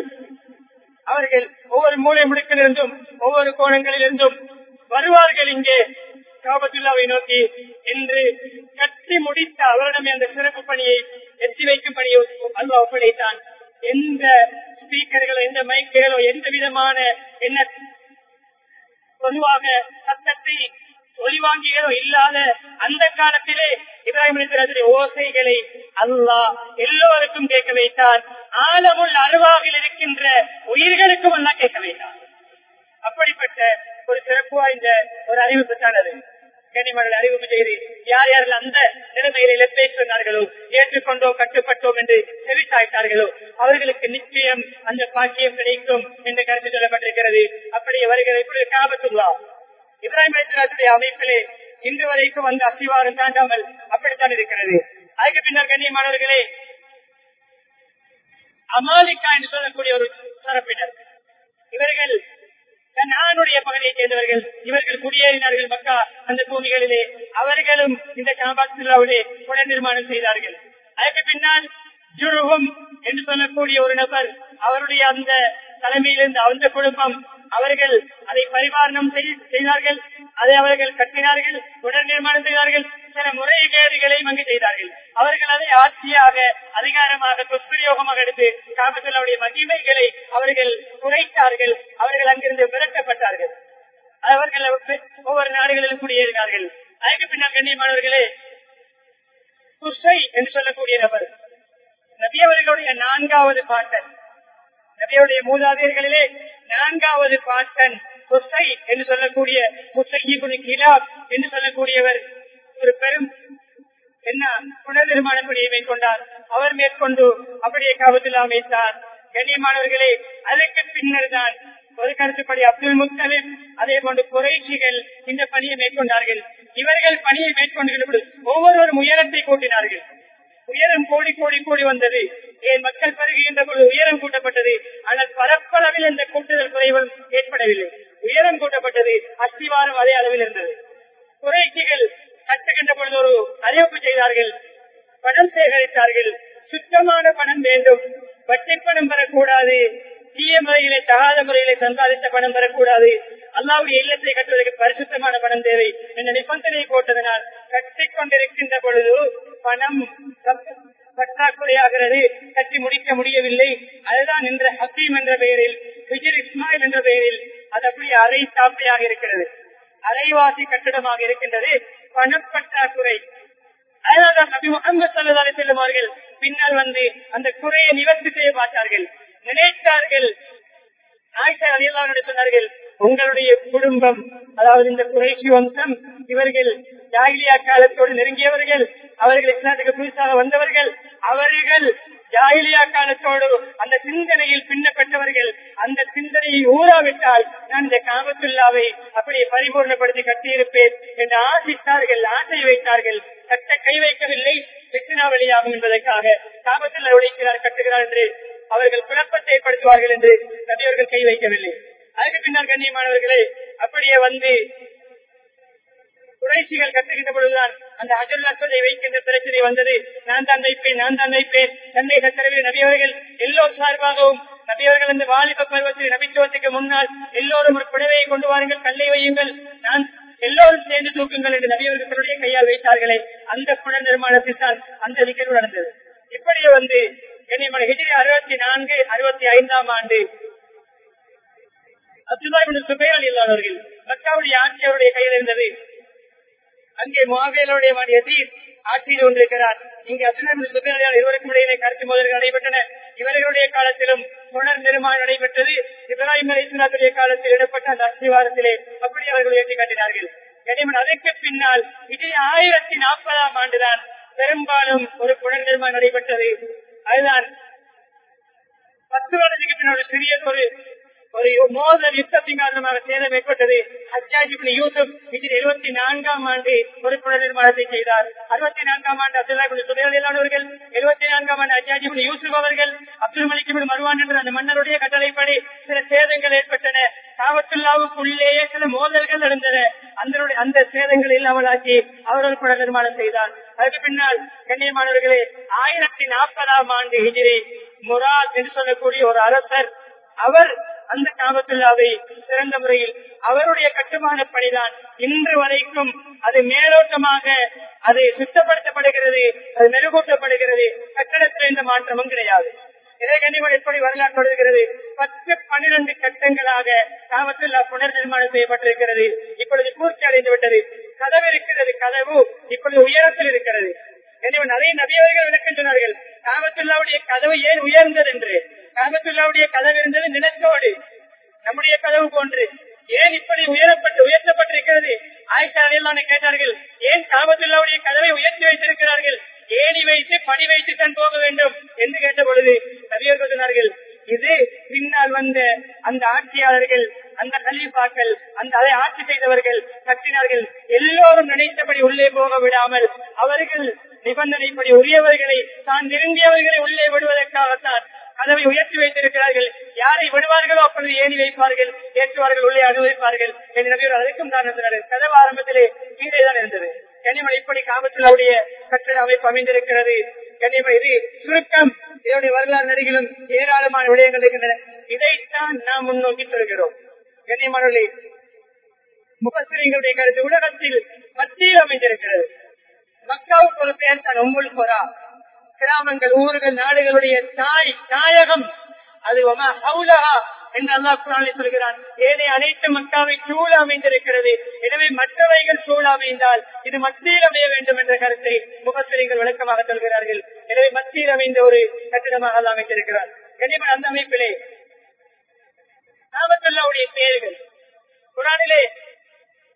அவர்கள் ஒவ்வொரு மூளை முடுக்கிலிருந்தும் ஒவ்வொரு கோணங்களிலிருந்தும் வருவார்கள் இங்கே. காபத்துல்லாவை நோக்கி என்று கட்டி முடித்த அவரிடமே அந்த சிறப்பு பணியை எத்தி வைக்கும் பணியை அல்லா ஒப்படைத்தான். எந்த ஸ்பீக்கர்களோ எந்த மைக்குகளோ எந்த விதமான என்ன பொதுவாக சத்தத்தை ஒளிவாங்கிகளோ இல்லாத அந்த காலத்திலே இப்ராஹிம் ஓசைகளை அல்லாஹ் எல்லோருக்கும் கேட்க வைத்தான். ஆழமுள் அருவாவில் இருக்கின்ற உயிர்களுக்கும் எல்லாம் கேட்க வைத்தான். அப்படிப்பட்ட ஒரு சிறப்பு வாய்ந்த ஒரு அறிவிப்பு தான் அது. கனிமகள் அறிவிப்பு செய்து யார் யாரில் அந்த நிலைமையில இழப்பை சொன்னார்களோ ஏற்றுக்கொண்டோம் கட்டுப்பட்டோம் என்று செவித்தாய்த்தார்களோ அவர்களுக்கு நிச்சயம் அந்த பாக்கியம் கிடைக்கும் என்று கருத்து சொல்லப்பட்டிருக்கிறது. அப்படி வருகிற இப்படி காபத்துள்ளா இப்ராஹிம் அலிஸ்லாத்துடைய அமைப்பிலே இன்று வரைக்கும் அந்த அசிவாரம் தாண்டாமல் அப்படித்தான் இருக்கிறது. அதுக்கு பின்னர் கண்ணியமானவர்களே அமாலிகா என்று சொல்லக்கூடிய ஒரு தரப்பினர் இவர்கள் நானுடைய பகுதியைச் சேர்ந்தவர்கள் இவர்கள் குடியேறினார்கள் மக்கா அந்த பூமிகளிலே. அவர்களும் இந்த காபாத்துல்லாவுடைய புனர் நிர்மாணம் செய்தார்கள். அதற்கு பின்னால் ஜுருகும் என்று சொல்லக்கூடிய ஒரு நபர் அவருடைய அந்த தலைமையிலிருந்து அந்த குடும்பம் அவர்கள் அதை பரிபாலனம் செய்தார்கள். அதை அவர்கள் கட்டினார்கள் உடல் நிர்மாணம் செய்தார்கள். சில முறைகேடுகளை அங்கு செய்தார்கள். அவர்கள் அதை ஆட்சியாக அதிகாரமாக துஷ்பிரயோகமாக எடுத்து காபத்துள்ளாவுடைய மகிமைகளை அவர்கள் குறைத்தார்கள். அவர்கள் அங்கிருந்து விரட்டப்பட்டார்கள். அவர்கள் ஒவ்வொரு நாடுகளிலும் குடியேறினார்கள். அதற்கு பின்னால் கண்ணியமானவர்களே குசை என்று சொல்லக்கூடிய நபர். நபியவர்களுடைய நான்காவது பாட்டன். நபியுடைய மூதாதையர்களிலே நான்காவது பாட்டன் குசை என்று சொல்லக்கூடிய முசையிபுனி கிலாப் என்று சொல்லக்கூடியவர். ஒரு பெரும் என்ன புனர் நிர்மாண பணியை மேற்கொண்டார். அவர் மேற்கொண்டு அப்படியே காபத்தில் அமைத்தார். கண்ணியமானவர்களே அதற்கு பின்னர் தான் ஒரு கருத்துப்படி அப்துல் முத்தலிம் அதே போன்று குறைச்சிகள் இந்த பணியை மேற்கொண்டார்கள். இவர்கள் பணியை மேற்கொண்டு ஒவ்வொருவரும் உயரத்தை கூட்டினார்கள். உயரம் கோடி கோடி கோடி வந்தது. ஏன் மக்கள் பெருகுகின்ற பொழுது உயரம் கூட்டப்பட்டது? ஆனால் பரப்பளவில் இந்த கூட்டுதல் குறைவும் ஏற்படவில்லை. உயரம் கூட்டப்பட்டது அஸ்திவாரம் அதே அளவில் இருந்தது. குறைச்சிகள் கட்டுகின்ற பொழுது ஒரு அறிவிப்பு செய்தார்கள். பணம் சேகரித்தார்கள். சுத்தமான பணம் வேண்டும். வட்டி பணம் பெறக்கூடாது தீய முறையிலே தகாத முறையிலே சம்பாதித்த பணம் பெறக்கூடாது அல்லாவுடைய இல்லத்தை கட்டுவதற்கு பரிசுத்தமான பணம் தேவை. என்ற நிபந்தனை போட்டதனால் கட்டிக்கொண்டிருக்கின்ற பொழுது பணம் பற்றாக்குறையாகிறது. கட்டி முடிக்க முடியவில்லை. அதுதான் என்ற ஹக்கீம் என்ற பெயரில் விஜய் இஸ்மாயில் என்ற பெயரில் அது அப்படியே அரை தாப்பையாக இருக்கிறது. அரைவாசி கட்டிடமாக இருக்கின்றது. பணப்பற்றாக்குறை அதனால்தான் நபி முகமது சல்லதாரி செல்லுமார்கள் பின்னால் வந்து அந்த குறையை நிவர்த்தி செய்ய மாட்டார்கள். நினைத்தார்கள். ஆயிஷா அலியல்லாருடைய சொன்னார்கள் உங்களுடைய குடும்பம் அதாவது இந்த குறைசி வம்சம் இவர்கள் ஜாகிலியா காலத்தோடு நெருங்கியவர்கள் அவர்கள் இஸ்லாத்துக்கு புதுசாக வந்தவர்கள் அவர்கள் ஜாகிலியா காலத்தோடு அந்த சிந்தனையில் பின்னப்பட்டவர்கள் அந்த சிந்தனையை ஊறாவிட்டால் நான் இந்த காமத்துல்லாவை அப்படியே பரிபூர்ணப்படுத்தி கட்டியிருப்பேன் என்று ஆசித்தார்கள் ஆசை வைத்தார்கள். கட்ட கை வைக்கவில்லை வெற்றினா வெளியாகும் என்பதற்காக காமத்தில் உழைக்கிறார் கட்டுகிறார் என்று அவர்கள் குழப்பத்தை ஏற்படுத்துவார்கள் என்று நபியவர்கள் கை வைக்கவில்லை. அதுக்கு பின்னால் கண்ணியமானவர்களே அப்படியே வந்து குறைசிகள் கட்டுகின்ற பொழுதுதான் அந்த அஜல் அசதை வைக்கின்ற பிரச்சனை வந்தது. நான் தான் வைப்பேன் நான் தான் வைப்பேன். தன்னை கத்தரவில் நபியவர்கள் எல்லோர் சார்பாகவும் நபியவர்கள் அந்த வாலிப பருவத்தில் நபித்துவத்துக்கு முன்னால் எல்லோரும் ஒரு புடவையை கொண்டு வாருங்கள் கல்லை வையுங்கள். நான் எல்லோரும் சேர்ந்து தூக்குங்கள் என்று நபியவர்கள் தன்னுடைய கையால் வைத்தார்களே அந்த புனர் நிர்மாணத்தில் தான் அந்த நிகழ்வு நடந்தது. இப்படியே வந்து கண்ணியமான ஹிஜிரி அறுபத்தி நான்கு அறுபத்தி ஐந்தாம் ஆண்டு அப்துல்லாஹிபின் அலி இல்லாதவர்கள் மக்காவுடைய ஆட்சி அவருடைய கையில் இருந்தது. அங்கே முகாவேலுடைய ஆட்சியில் கொண்டிருக்கிறார். இங்கே அப்துல்லாஹிபின் சுபைர் அலியால் இருவருக்கும் இடையிலே கருத்து மோதல்கள் நடைபெற்றன. இவர்களுடைய காலத்திலும் புனர் நிர்மாணம் நடைபெற்றது. இப்ராஹிம் அலிசுலாத்துடைய காலத்தில் இடப்பட்ட அந்த அஸ்திவாரத்திலே அப்படி அவர்கள் ஏற்றி காட்டினார்கள். கனிமன் அதற்கு பின்னால் இது ஆயிரத்தி நாற்பதாம் ஆண்டுதான் பெரும்பாலும் ஒரு புனர் நிர்மாணம் நடைபெற்றது. அதுதான் பத்து வருடத்துக்கு பின் சிறிய ஒரு ஒரு மோதல் யுத்தத்தின் காரணமாக சேதம் ஏற்பட்டது. அத்தியாஜிபின் யூசுப் இதில் இருபத்தி நான்காம் ஆண்டு ஒரு புனர் நிர்மாணத்தை செய்தார். அறுபத்தி நான்காம் ஆண்டு அப்துல்லாபின் சுபேலானவர்கள் இருபத்தி நான்காம் ஆண்டு அத்தியாஜிபின் யூசுப் அவர்கள் அப்துல் மலிக்கிபின் மருவான் என்ற அந்த மன்னருடைய கட்டளைப்படி சில சேதங்கள் ஏற்பட்டன. காவத்துல்லாவுக்குள்ளேயே சில மோதல்கள் நடந்தன. அந்த அந்த சேதங்கள் இல்லாமலாக்கி அவர் ஒரு புனர் நிர்மாணம் செய்தார். அதுக்கு பின்னால் கண்ணியமானவர்களே ஆயிரத்தி நாற்பதாம் ஆண்டு எதிரி முராத் என்று சொல்லக்கூடிய ஒரு அரசர் அவர் அந்த காபத்துல்லாவை சிறந்த முறையில் அவருடைய கட்டுமான பணிதான் இன்று வரைக்கும் அது மேலோட்டமாக அது சுத்தப்படுத்தப்படுகிறது அது மெருகூட்டப்படுகிறது கட்டணத்தில் எந்த மாற்றமும் கிடையாது. இறைகனிமன் எப்படி வரலாறு தொடர்கிறது பத்து பன்னிரண்டு கட்டங்களாக காவத்துல்லா புனர் நிர்மாணம் செய்யப்பட்டிருக்கிறது. இப்பொழுது பூர்த்தி அடைந்து விட்டது. கதவு இருக்கிறது கதவு. இப்பொழுது உயரத்தில் இருக்கிறது. எனவே நிறைய நபியவர்கள் விளக்கம் சொன்னார்கள் கதவு ஏன் உயர்ந்தது என்று? காபத்துல்லாவுடைய கதவு இருந்தது நிலத்தோடு நம்முடைய கதவு போன்று. ஏன் இப்படி உயரப்பட்டு உயர்த்தப்பட்டிருக்கிறது? ஆயிஷா கேட்டார்கள் ஏன் காபத்துல்லாவுடைய கதவை உயர்த்தி வைத்திருக்கிறார்கள்? ஏணி வைத்து படி வைத்து தான் போக வேண்டும் என்று கேட்ட பொழுது நபியர்கள் சொன்னார்கள் இது பின்னால் வந்த அந்த ஆட்சியாளர்கள் அந்த கலீஃபாக்கள் அந்த அதை ஆட்சி செய்தவர்கள் கட்டினார்கள் எல்லோரும் நினைத்தபடி உள்ளே போக விடாமல் அவர்கள் நிபந்தனைப்படி உரியவர்களை தான் விரும்பியவர்களை உள்ளே விடுவதற்காகத்தான் கதவை உயர்த்தி வைத்திருக்கிறார்கள். யாரை விடுவார்களோ அப்பொழுது ஏணி வைப்பார்கள் ஏற்றுவார்கள் உள்ளே அனுமதிப்பார்கள் என்று நபியர் அதற்கும் காரணம் கதவு ஆரம்பத்திலே கீழே தான் இருந்தது. கனிமன் இப்படி காபத்துள்ளாவுடைய கட்டிட அமைப்பு அமைந்திருக்கிறது. கனிமன் இது சுருக்கம். இதனுடைய வரலாறு நடிகளும் ஏராளமான விடயங்கள் இருக்கின்றன. இதைத்தான் நாம் முன்னோக்கி சொல்கிறோம் கண்ணியமானவர்களே முகசிரியங்களுடைய கருத்து உலகத்தில் மத்தியில் அமைந்திருக்கிறது. மக்காவுக்கு ஒரு பெயர் தான் உம்முல் கொரா. கிராமங்கள் ஊர்கள் நாடுகளுடைய தாய் தாயகம். அது ஹவுலஹா என்று அல்லாஹ் குரானில் சொல்கிறான். ஏனைய அனைத்து மக்காவை சூழ அமைந்திருக்கிறது. எனவே மற்றவைகள் சூழ அமைந்தால் இது மத்தியில் அமைய வேண்டும் என்ற கருத்தை முகத்திரிகள் விளக்கமாக சொல்கிறார்கள். எனவே மத்தியில் அமைந்த ஒரு கட்டிடமாக அமைத்திருக்கிறார். கண்டிப்பாக அந்த அமைப்பிலே நாமத்துல்லாவுடைய பெயர்கள் குரானிலே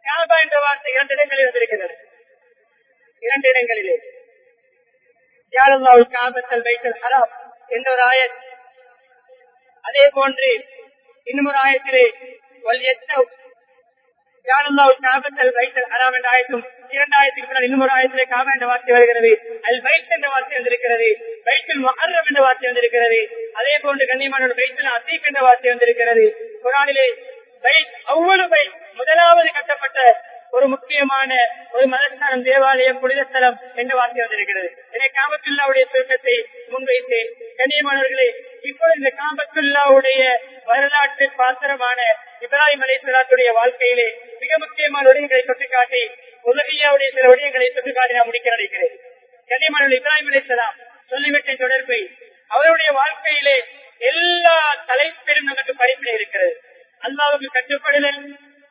காபா என்ற வார்த்தை இரண்டு இடங்களில் வந்திருக்கிறது. இரண்டு இடங்களிலே. யாருல்லாவுல் காபத்தல் வைத்தல் ஹராப் என்ற ஒரு ஆயத். அதே போன்று இன்னும் ஒரு ஆயத்திலே ஆயத்தும் இரண்டாயிரத்துக்கு பின்னால் இன்னும் ஒரு ஆயிரத்திலே காபா என்ற வார்த்தை வருகிறது. அல் வைத் என்ற வார்த்தை வந்திருக்கிறது. வைத்தில் மகரம் என்ற வார்த்தை வந்திருக்கிறது. அதே போன்று கண்ணியமான வைத்தில் அசீப் என்ற வார்த்தை வந்திருக்கிறது. குரானிலே வைத் அவ்வளவு வைத் முதலாவது கட்டப்பட்ட ஒரு முக்கியமான ஒரு மதஸ்தானம் தேவாலயம் புனித என்று வாசி வந்திருக்கிறது. எனவே காபத்துல்லாவுடைய சுருக்கத்தை முன்வைத்தேன். கண்ணியமானவர்களே இப்பொழுது இந்த காபத்துல்லாவுடைய வரலாற்று பாத்திரமான இப்ராஹிம் அலிஸ்வராத்துடைய வாழ்க்கையிலே மிக முக்கியமான விடயங்களை சுட்டிக்காட்டி உலகியாவுடைய சில விடயங்களை சுட்டிக்காட்டி நான் முடிக்க நினைக்கிறேன். கண்ணியமான இப்ராஹிம் அலிஸ்லாம் சொல்லிவிட்ட தொடர்பை அவருடைய வாழ்க்கையிலே எல்லா தலைப்பிலும் நமக்கு படிப்பினை இருக்கிறது. அல்லாவுக்கு கட்டுப்படுதல்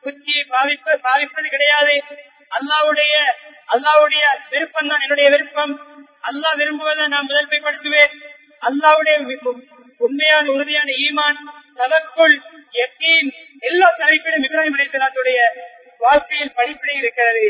குச்சியை பாவிப்ப பாவிப்பது கிடையாது. அல்லாவுடைய அல்லாவுடைய விருப்பம் தான் என்னுடைய விருப்பம். அல்லாஹ் விரும்புவதை நான் முதன்மைப்படுத்துவேன். அல்லாவுடைய உண்மையான உறுதியான ஈமான் தவக்குள் எத்தீன் எல்லா தலைப்பிலும் இப்ராஹிம் அலிசலாத்துடைய வாழ்க்கையில் படிப்பினை இருக்கிறது.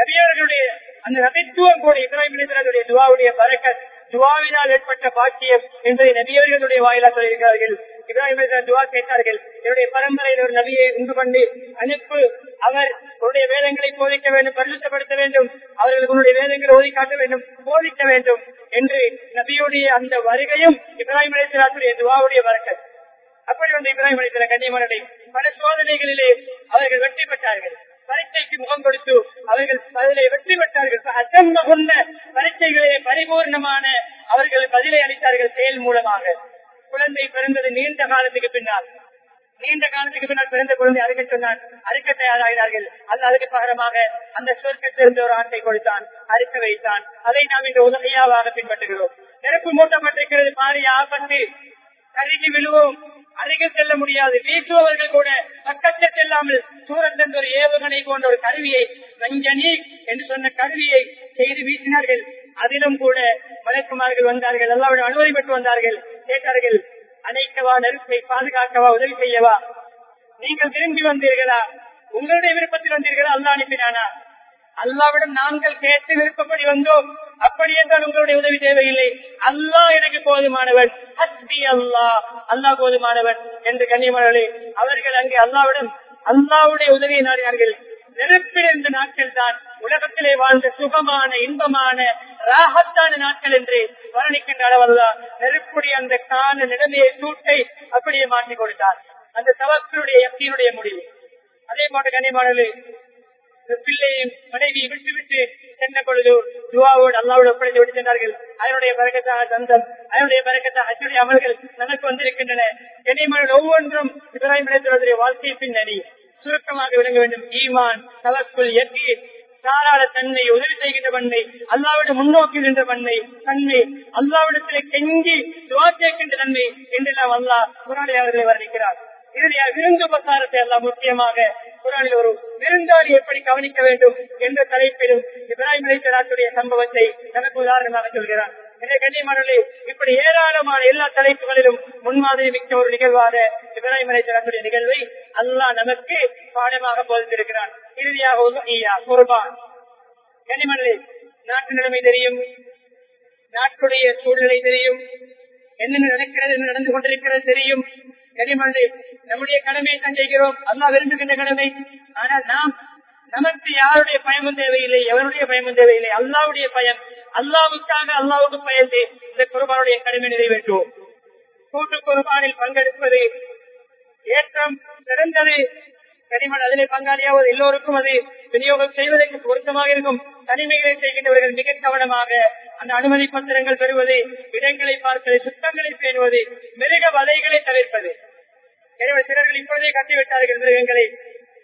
நபியவர்களுடைய அந்த நபித்துவம் கூட இப்ராஹிம் அலிசலாத்துடைய துவாவுடைய பறக்க துவாவினால் ஏற்பட்ட பாக்கியம் என்பதை நபியவர்களுடைய வாயிலாக சொல்லியிருக்கிறார்கள். இப்ராஹிம் துவா கேட்டார்கள். என்னுடைய பரம்பரையில் ஒரு நபியை உண்டு பண்ணி அனுப்பு. அவர் உன்னுடைய வேதங்களை போதிக்க வேண்டும் பரிசுத்தப்படுத்த வேண்டும். அவர்களுக்கு உன்னுடைய வேதங்களை ஓதி காட்ட வேண்டும் போதிக்க வேண்டும் என்று நபியுடைய அந்த வருகையும் இப்ராஹிம் அலிஸ்லாத்துடைய துவாவுடைய வரக்கல். அப்படி வந்து இப்ராஹிம் அலிஸ்லாம் கண்ணியமான பல சோதனைகளிலே அவர்கள் வெற்றி பெற்றார்கள். பரீட்சைக்கு முகம் கொடுத்து அவர்கள் பதிலை வெற்றி பெற்றார்கள். அசங்க கொண்ட பரீட்சைகளே பரிபூர்ணமான அவர்கள் பதிலை அளித்தார்கள் செயல் மூலமாக. குழந்தை பிறந்தது நீண்ட காலத்துக்கு பின்னால். நீண்ட காலத்துக்கு பின்னால் பிறந்த குழந்தை அறுக்க சொன்னான். அறுக்க தயாராகிறார்கள் அல்ல அதுக்கு பகரமாக அந்த சொர்க்கத்திலிருந்து ஒரு ஆட்டை கொடுத்தான். அறுக்க வைத்தான். அதை நாம் இன்று உதவியாவாக பின்பற்றுகிறோம். நெருப்பு மூட்டப்பட்டிருக்கிறது பாரிய ஆபத்து கருகி விழுவோம். அருகில் செல்ல முடியாது. வீசுபவர்கள் கூட பக்கத்தில் செல்லாமல் சூரத்தன் ஒரு ஏவுகணை போன்ற ஒரு கருவியை வஞ்சனி என்று சொன்ன கருவியை செய்து வீசினார்கள். அதிலும் கூட மலக்குமார்கள் வந்தார்கள் எல்லாருடைய அனுமதி பெற்று வந்தார்கள். கேட்டார்கள் அணைக்கவா நெருப்பை பாதுகாக்கவா உதவி செய்யவா? நீங்கள் திரும்பி வந்தீர்களா? உங்களுடைய விருப்பத்தில் வந்தீர்களா? அல்லா அனுப்பினானா? அல்லாவிடம் நாங்கள் கேட்டு விருப்பப்படி வந்தோம். அப்படி என்றால் உங்களுடைய உதவி தேவையில்லை. அல்லாஹ் எனக்கு போதுமானவன். ஹஸ்பி அல்லா அல்லாஹ் போதுமானவன் என்று கண்ணியமானவர்களே அவர்கள் அங்கே அல்லாவிடம் அல்லாவுடைய உதவியை நாடினார்கள். நெருப்பில் இருந்த நாட்கள் தான் உலகத்திலே வாழ்ந்த சுகமான இன்பமான ராகத்தான நாட்கள் என்று வர்ணிக்கின்ற அளவல்ல நெருப்புடைய அந்த கால நிலைமையை சூட்டை அப்படியே மாற்றி கொடுத்தார். அந்த தவக்களுடைய எத்தியினுடைய முடிவு. அதே போன்ற கனிமாடலு பிள்ளையும் மனைவியை விட்டு விட்டு சென்ற பொழுது துவாவோடு அல்லாவோடு ஒப்படைத்து விட்டு சென்றார்கள். அதனுடைய பறக்கத்தாக தந்தம் அதனுடைய பறக்கத்தாக அச்சுடைய அமல்கள் நமக்கு வந்திருக்கின்றன. கனிமர்கள் ஒவ்வொன்றும் இப்ராஹிம் வாழ்க்கை பின்னணி. சுருக்கமாக விளங்க வேண்டும். ஈமான் தவக்குள் எத்தி தாராள தன்மை உதவி செய்கின்ற தன்மை அல்லாவிட முன்னோக்குகின்ற பண்ணை தன்மை அல்லாவிடத்தில் கெஞ்சி துவா கேட்கின்ற தன்மை என்றெல்லாம் அல்லா குரானை அவர்களை வர்ணிக்கிறார். இதனுடைய விருந்து பிரசாரத்தை எல்லாம் முக்கியமாக குரானில் ஒரு விருந்தாளி எப்படி கவனிக்க வேண்டும் என்ற தலைப்பிலும் இப்ராஹிம் அலிசலாத்துடைய சம்பவத்தை எனக்கு உதாரணமாக சொல்கிறார். கண்ணியமானே இப்படி ஏராளமான எல்லா தலைப்புகளிலும் முன்மாதிரி மிக்க ஒரு நிகழ்வாக இப்ராஹிம் அலிசலாத்துடைய நிகழ்வை அல்லா நமக்கு பாடமாக போதித்திருக்கிறான் இறுதியாக உதவியா குர்பான். கண்ணியமானே நாட்டு நிலைமை தெரியும். நாட்டுடைய சூழ்நிலை தெரியும். என்னென்ன நடக்கிறது என்ன நடந்து கொண்டிருக்கிறது தெரியும். கனிமண்டு நம்முடைய கடமையை தான் செய்கிறோம். அல்லா விரும்புகின்ற கடமை. ஆனால் நாம் நமக்கு யாருடைய பயமும் தேவையில்லை எவருடைய பயமும் தேவையில்லை. அல்லாவுடைய பயம் அல்லாவுக்காக அல்லாவுக்கு பயந்து இந்த குருபானுடைய கடமை நிறைவேற்றுவோம். கூட்டு குருபானில் பங்கெடுப்பது ஏற்றம் சிறந்தது. கனிமன் அதிலே பங்காளியாவது எல்லோருக்கும் அது விநியோகம் செய்வதற்கு பொருத்தமாக இருக்கும். தனிமைகளை செய்கின்றவர்கள் மிக கவனமாக அந்த அனுமதி பத்திரங்கள் பெறுவது இடங்களை பார்ப்பது சுத்தங்களை பேணுவது மிருக வலைகளை தவிர்ப்பது. எனவே சிலர்கள் இப்பொழுதே கட்டிவிட்டார்கள் மிருகங்களை.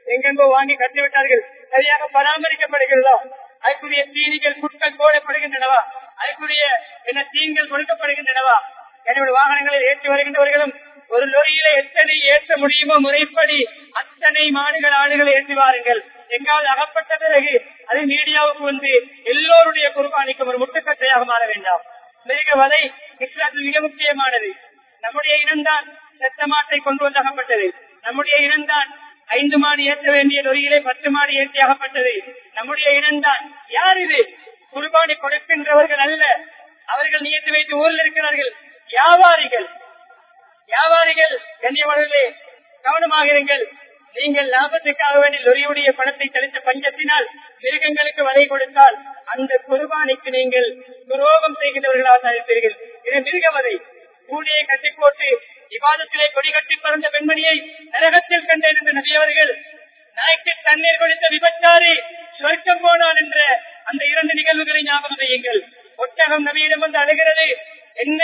எங்கெங்கோ வாங்கி கட்டிவிட்டார்கள். சரியாக பராமரிக்கப்படுகிறதோ? அதுக்குரிய தீனிகள் குட்கள் போடப்படுகின்றனவா? அதுக்குரிய என்ன தீன்கள் கொடுக்கப்படுகின்றனவா? என்னுடைய வாகனங்களில் ஏற்றி வருகின்றவர்களும் ஒரு லொரியில எத்தனை ஏற்ற முடியுமோ முறைப்படி அத்தனை மாடுகள் ஆடுகளை ஏற்றி வாருங்கள். எங்காவது அகப்பட்ட பிறகு அது மீடியாவுக்கு வந்து எல்லோருடைய குர்பானிக்கும் ஒரு முட்டுக்கட்டையாக மாற வேண்டாம். மிக வதை இஸ்லாத்தில் மிக முக்கியமானது. நம்முடைய இனம்தான் செத்த மாட்டை கொண்டு வந்து அகப்பட்டது. நம்முடைய இனம்தான் ஐந்து மாடி ஏற்ற வேண்டிய நொறியிலே பத்து மாடி ஏற்றியாகப்பட்டது. நம்முடைய இடம்தான் யார் இது? குர்பானி கொடுக்கின்றவர்கள் அல்ல. அவர்கள் நியத்து வைத்து ஊரில் இருக்கிறார்கள். வியாபாரிகள். வியாபாரிகள் கண்ணியவர்களே கவனமாக இருங்கள். நீங்கள் லாபத்துக்காக வேண்டிய லொரியுடைய பணத்தை தெளித்த பஞ்சத்தினால் மிருகங்களுக்கு வலை கொடுத்தால் அந்த குர்பானிக்கு நீங்கள் துரோகம் செய்கின்றவர்களாக இருப்பீர்கள் இது மிருகவதை. கூடிய கட்டி போட்டு விவாதத்திலே கொடிகட்டி பறந்த பெண்மணியை நரகத்தில் கண்டேன் என்ற நபியவர்கள். நாய்க்கு தண்ணீர் கொடுத்த விபச்சாரி சொர்க்கம் போனான் என்ற அந்த இரண்டு நிகழ்வுகளை ஞாபகம் செய்யுங்கள் ஒட்டகம் நபியிடம் வந்து அழுகிறது. என்ன?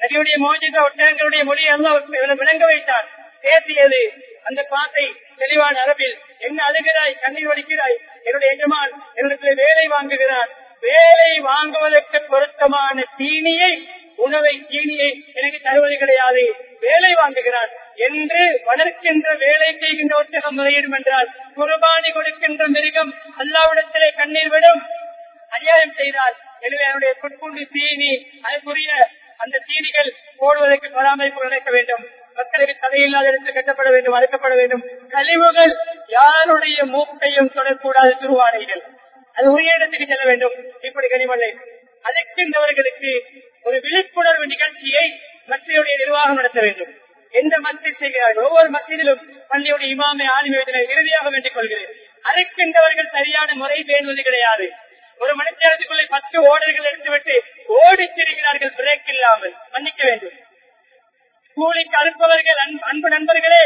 நபியுடைய மோஜித ஒட்டகங்களுடைய மொழியை எல்லாம் விளங்க வைத்தார் பேசியது அந்த பாட்டை தெளிவான அரபில் என்ன அழுகிறாய்? கண்ணீர் வடிக்கிறாய்? என்னுடைய எஜமான் என்னிடத்தில் வேலை வாங்குகிறார் வேலை வாங்குவதற்கு பொருத்தமான தீனியை உணவை தீனியை எனக்கு தருவது கிடையாது. வேலை வாங்குகிறார். என்று வளர்க்கின்ற வேலை செய்கின்ற ஒட்டகம் முறையிடும் என்றால் குர்பானி கொடுக்கின்ற மிருகம் அல்லாவிடத்திலே கண்ணீர் விடும். அநியாயம் செய்தால் எனவே அவருடைய புட்புண்டி தீனி அதற்குரிய அந்த தீனிகள் போடுவதற்கு பராமரிப்பு நடக்க வேண்டும். மக்களுக்கு தலையில்லாத இடத்தில் கட்டப்பட வேண்டும் அறுக்கப்பட வேண்டும். கழிவுகள் யாருடைய மூக்கையும் தொடரக்கூடாது திருவாடைகள். அது உரிய இடத்துக்கு செல்ல வேண்டும். இப்படி கனிமலை அதற்கின்றவர்களுக்கு ஒரு விழிப்புணர்வு நிகழ்ச்சியை மத்தியுடைய நிர்வாகம் நடத்த வேண்டும். எந்த மஸ்ஜித் செய்கிறார்கள்? ஒவ்வொரு மத்தியிலும் பள்ளியுடைய இமாமை ஆளுமையினை இறுதியாக வேண்டிக் கொள்கிறேன். அழைக்கின்றவர்கள் சரியான முறை பேணுவது கிடையாது. ஒரு மணி நேரத்துக்குள்ளே பத்து ஓடர்கள் எடுத்துவிட்டு ஓடி திரிகிறார்கள் பிரேக் இல்லாமல். மன்னிக்க வேண்டும். கூலிக்கு அனுப்பவர்கள் அன்பு நண்பர்களே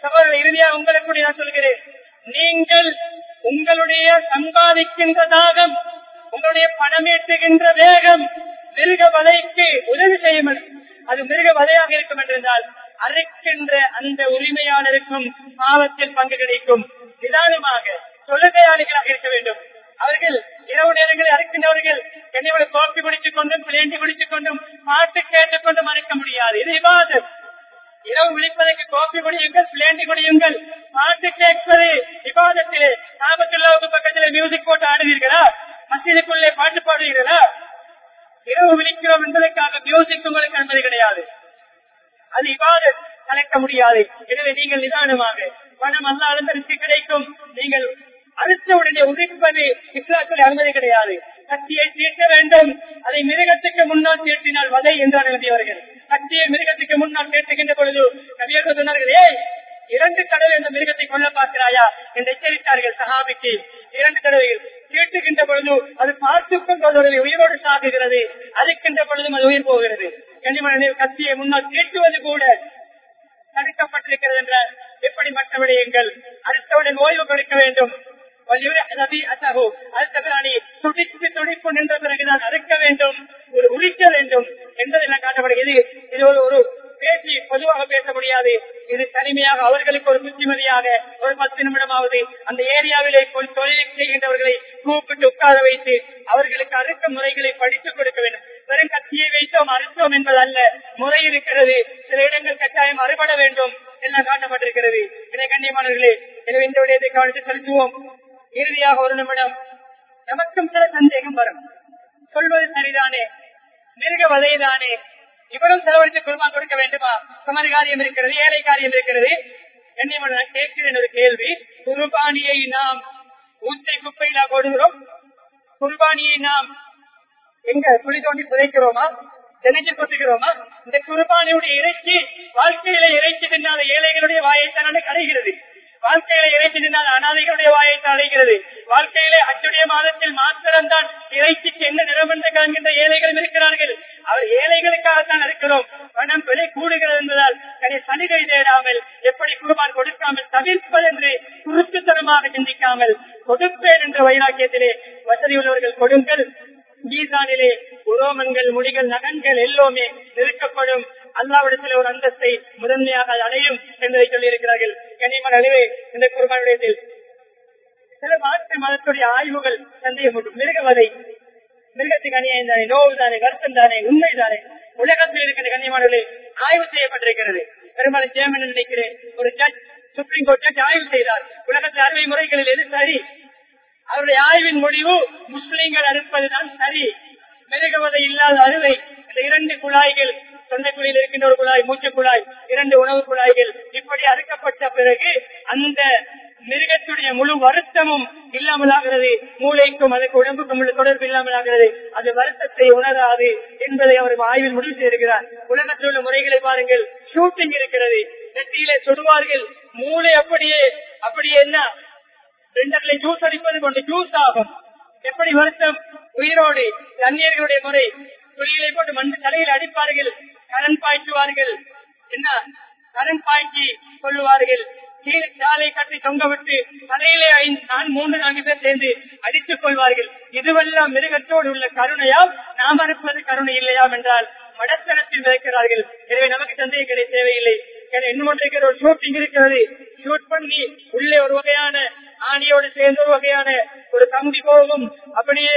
சகோதரர் இறுதியாக உங்களுக்கு நான் சொல்கிறேன். நீங்கள் உங்களுடைய சம்பாதிக்கின்ற தாகம் உங்களுடைய பணமீட்டுகின்ற வேகம் மிருக வலைக்கு உதவி செய்யும் அது மிருக வலையாக இருக்கும் என்றிருந்தால் அறுக்கின்ற அந்த உரிமையாளருக்கும் பாவத்தில் பங்கு கிடைக்கும். நிதானமாக தொழுகையாளிகளாக இருக்க வேண்டும். அவர்கள் இரவு நேரங்களில் அறுக்கின்றவர்கள் என்னை கோப்பி குடித்துக் கொண்டும் பிளேண்டி குடித்துக் கொண்டும் பாட்டு கேட்டுக் கொண்டும் மறைக்க முடியாது. இது விவாதம். இரவு விழிப்பதற்கு கோப்பி குடியுங்கள் பிளேண்டி குடியுங்கள் பாட்டு கேட்பது விவாதத்திலே சாபத்துள்ளாவுக்கு பக்கத்தில் மியூசிக் போட்டு ஆடுவீர்களா மசிதிக்குள்ளே பாட்டு பாடுவீர்களா இரவு விழிக்கிறோம் என்பதற்காக மியூசிக் உங்களுக்கு என்பது கிடையாது அது இவ்வாறு கலக்க முடியாது எனவே நீங்கள் நிதானமாக பணம் அல்ல அலந்தரித்து கிடைக்கும் நீங்கள் அடுத்த உடனே உதிப்பது இஸ்லாத்தில் அனுமதி கிடையாது கத்தியை தீர்க்க வேண்டும் அதை மிருகத்துக்கு முன்னால் தீர்த்தினால் வதை என்றார் எழுதியவர்கள் கத்தியை மிருகத்துக்கு முன்னால் தீர்த்துகின்ற பொழுது கவியர்கள் சொன்னார்கள் ஏய் இரண்டு தடவை அந்த மிருகத்தை கொல்ல பார்க்கிறாயா என்று எச்சரித்தார்கள் சஹாபிக்கு இரண்டு தடவைகள் தீட்டுகின்ற பொழுது அது பார்த்துக் கொண்டதோடு உயிரோடு சாகுகிறது அறுக்கின்ற பொழுதும் அது உயிர் போகிறது கனிமன கத்தியை முன்னால் தீட்டுவது கூட தடுக்கப்பட்டிருக்கிறது என்ற எப்படி மற்ற விடயங்கள் அடுத்தவுடன் ஓய்வு கொடுக்க வேண்டும் துடித்து துடிப்பு நின்ற பிறகுதான் அறுக்க வேண்டும் ஒரு உரிக்க வேண்டும் என்பதெல்லாம் காட்டப்படுகிறது இது ஒரு ஒரு பேசி பொதுவாக பேச முடியாது இது தனிமையாக அவர்களுக்கு ஒரு புத்திமதியாக ஒரு பத்து நிமிடமாவது அந்த ஏரியாவிலே போய் தொழில் செய்கின்றவர்களை கூப்பிட்டு உட்கார வைத்து அவர்களுக்கு அறுக்க முறைகளை படித்துக் கொடுக்க வேண்டும் வெறும் கத்தியை வைத்தோம் அறுத்தோம் என்பதல்ல முறை இருக்கிறது சில இடங்கள் கட்டாயம் அறுபட வேண்டும் காட்டப்பட்டிருக்கிறது. இதை கண்ணியமானவர்களே எனவே இந்த விடயத்தை கவனித்து செலுத்துவோம். இறுதியாக ஒரு நிமிடம். நமக்கும் சில சந்தேகம் வரும். சொல்வது சரிதானே? மிருக வதைதானே? இவரும் செலவழித்து குருபான் கொடுக்க வேண்டுமா? குமரி காரியம் இருக்கிறது ஏழை காரியம் இருக்கிறது. என்னை கேட்கிறேன் ஒரு கேள்வி. குருபாணியை நாம் ஊத்தை குப்பையில போடுகிறோம்? குருபாணியை நாம் எங்க குழி தோண்டி புதைக்கிறோமா? தினைச்சு இந்த குர்பானியுடைய இறைச்சி வாழ்க்கையில இறைச்சி தின்னாத ஏழைகளுடைய வாயைத்தான் கடைகிறது வாழ்க்கையில இறைச்சி தின்னால் அனாதைகளுடைய வாயைத்தான் அடைகிறது வாழ்க்கையில அச்சுடைய மாதத்தில் மாத்திரம்தான் இறைச்சிக்கு என்ன நிறம் என்று காண்கின்ற ஏழைகளும் இருக்கிறார்கள். அவர் ஏழைகளுக்காகத்தான் இருக்கிறோம். பணம் விலை கூடுகிறது என்பதால் கனி சலுகை தேடாமல் எப்படி குருபான் கொடுக்காமல் தவிர்ப்பது என்று குறுக்குத்தனமாக சிந்திக்காமல் கொடுப்பேன் என்ற வைராக்கியத்திலே வசதி உள்ளவர்கள் கொடுங்கள். கீசானிலே உரோமங்கள் முடிகள் நகன்கள் எல்லோமே நெருக்கப்படும் அல்லாவிடத்தில் ஒரு அந்தஸ்தை முதன்மையாக அடையும் என்பதை சொல்லியிருக்கிறார்கள். கனிமன் அழிவே இந்த குருபானுடையத்தில் சில மாற்று மதத்துடைய ஆய்வுகள் சந்தேகம் மிருகவதை மிருகத்துக்கு அநியாயம் தானே நோவு தானே வருத்தம் தானே உண்மை தானே. உலகத்தில் இருக்கிற கண்ணியமானவர்களே ஆய்வு செய்யப்பட்டிருக்கிறது. பெரும்பாலும் சேமன் நினைக்கிறேன் ஒரு ஜட்ஜ் சுப்ரீம் கோர்ட் ஜட்ஜ் ஆய்வு செய்தார். உலகத்தில் அறுவை முறைகளில் எது சரி? அவருடைய ஆய்வின் முடிவு முஸ்லிம்கள் அறுப்பதுதான் சரி. மிருகவதை இல்லாத அறுவை. இந்த இரண்டு குழாய்கள் தொண்டைக்குழியில் இருக்கின்ற ஒரு குழாய் மூச்சு குழாய் இரண்டு உணவு குழாய்கள் இப்படி அறுக்கப்பட்ட பிறகு அந்த மிருகத்துடைய முழு வருத்தமும் இல்லாமலாகிறது மூளைக்கும் அதற்கு உடம்புக்கும் உள்ள தொடர்பு இல்லாமலாகிறது அது வருத்தத்தை உணராது என்பதை அவர் ஆய்வில் முடிவு செய்திருக்கிறார். உலகத்தில் உள்ள முறைகளை பாருங்கள். ஷூட்டிங் இருக்கிறது. நெட்டியிலே சுடுவார்கள். மூளை அப்படியே அப்படியே என்ன? ரெண்டர்களை ஜூஸ் அடிப்பது கொண்டு ஜூஸ் ஆகும். எப்படி வருத்தம்? உயிரோடு தண்ணீர்களுடைய முறை. துளிகளை போட்டு மண் தலையில் அடிப்பார்கள். கரண் பாய்ச்சுவார்கள். என்ன? கரண் பாய்ச்சி கொள்ளுவார்கள். கீழே சாலை கட்டி தொங்க விட்டு தலையிலே ஐந்து நான் மூன்று நான்கு பேர் சேர்ந்து அடித்துக் கொள்வார்கள். இதுவெல்லாம் மிருகத்தோடு உள்ள கருணையாம். நாம் அறுப்பது கருணை இல்லையாம் என்றால் மடத்தனத்தில் விதைக்கிறார்கள். எனவே நமக்கு சந்தேகங்களை தேவையில்லை. இன்னும் ஒன்றைக்கு ஒரு ஷூட்டிங் இருக்கிறது. ஷூட் பண்ணி உள்ளே ஒரு வகையான ஆணியோடு சேர்ந்து ஒரு வகையான ஒரு கம்பி போகும் அப்படியே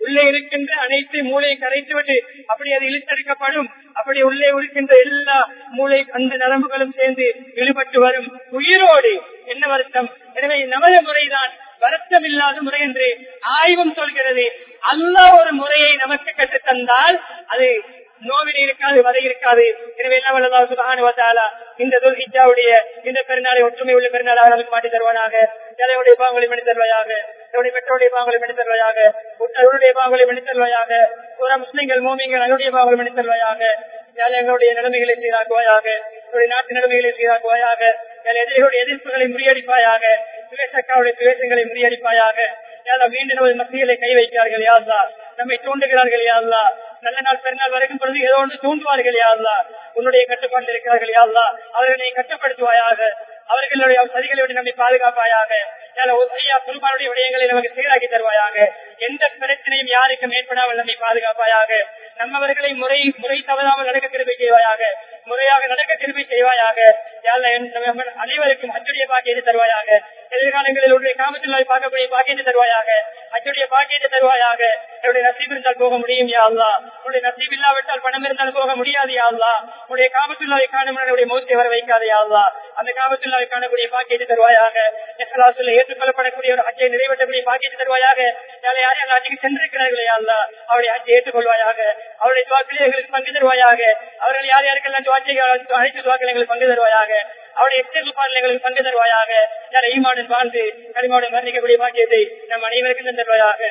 உள்ளே இருக்கின்ற அனைத்து மூளையை கரைத்து விட்டு அப்படி அது இழுத்தெடுக்கப்படும். அப்படி உள்ளே இருக்கின்ற எல்லா மூளை அந்த நரம்புகளும் சேர்ந்து இழுபட்டு வரும். உயிரோடு என்ன வருத்தம்? எனவே நமது முறைதான் வருத்தம் இல்லாத முறை என்று ஆய்வும் சொல்கிறது. அல்ல ஒரு முறையை நமக்கு கற்றுத் தந்தால் அது நோவினை இருக்காது வதை இருக்காது. எனவே எல்லாம் வல்லதாக சுகானுவத்தாலா இந்த துல்ஹிஜாவுடைய இந்த பெருநாளை ஒற்றுமை உள்ள பெருநாளாக நமக்கு மாட்டி தருவானாக. தலையுடைய பாவங்களை மணி தருவாயாக. என்னுடைய பெற்றோருடைய பாவங்களை மணி தருவாயாக. உத்தருடைய பாவங்களை மணி தருவாயாக. ஒரு முஸ்லிம்கள் மோமிங்கள் அவருடைய பாவங்களை மணி தருவாயாக. எங்களுடைய நிலைமைகளை சீராக்குவாயாக. என்னுடைய நாட்டு நிலைமைகளை சீராக்குவாயாக. எதிரிகளுடைய எதிர்ப்புகளை முறியடிப்பாயாக. சுவேசக்காவுடைய சுவேசங்களை முறியடிப்பாயாக. மீண்டும் நமது மத்தியிலே கை வைக்கிறார்கள் யாருலா நம்மை தூண்டுகிறார்கள் யாருலா நல்ல நாள் பெருநாள் வரைக்கும் பொழுது ஏதோ ஒன்று தூண்டுவார்கள் யாருலா உன்னுடைய கட்டுப்பாட்டில் இருக்கிறார்கள் யாருலா அவர்களை கட்டுப்படுத்துவாயாக. அவர்களுடைய சதிகளோடு நம்மை பாதுகாப்பாயாக குருபானுடைய விடயங்களை நமக்கு சீராக்கி தருவாயாக. எந்த பிரச்சனையும் யாருக்கும் ஏற்படாமல் நம்மை பாதுகாப்பாயாக. நம்மவர்களை முறை முறை தவறாமல் நடக்க திருப்பி செய்வாயாக. முறையாக நடக்க திருப்பி செய்வாயாக. அனைவருக்கும் அச்சுடைய பாக்கியத்தை தருவாயாக. எதிர்காலங்களில் உடைய காமத்தில் பார்க்கக்கூடிய பாக்கியத்தை தருவாயாக. அச்சுடைய பாக்கியத்தை தருவாயாக. என்னுடைய நசீப் இருந்தால் போக முடியும் யாழ்லா உடைய நசீப் இல்லாவிட்டால் பணம் இருந்தால் போக முடியாது யாழ்லா உடைய காமத்துள்ளாவை காணும் மூச்சை வர வைக்காத யாழ்லா அந்த காமத்துள்ளாவை காணக்கூடிய பாக்கியத்தை தருவாயாக. எஸ்லாசுல ஏற்றுக்கொள்ளப்படக்கூடிய ஒரு அச்சை நிறைவேற்றக்கூடிய பாக்கியத்தை தருவாயாக. யாரை யாரை அந்த ஆட்சிக்கு சென்றிருக்கிறார்களே அல்லா அவருடைய அச்சை ஏற்றுக்கொள்வாயாக. அவருடைய துவாக்களை எங்களுக்கு பங்கு தருவாயாக. அவர்கள் யார் யாருக்கெல்லாம் துவாச்சை அனைத்து துவாக்கள் எங்களுக்கு பங்கு தருவாயாக. அவருடைய எச்சரிப்பாளர்கள் எங்களுக்கு பங்கு தருவாயாக. யாரை ஈமாடன் வாழ்ந்து கனிமாவுடன் வர்ணிக்கக்கூடிய பாக்கியத்தை நம் அனைவருக்கும் தருவாயாக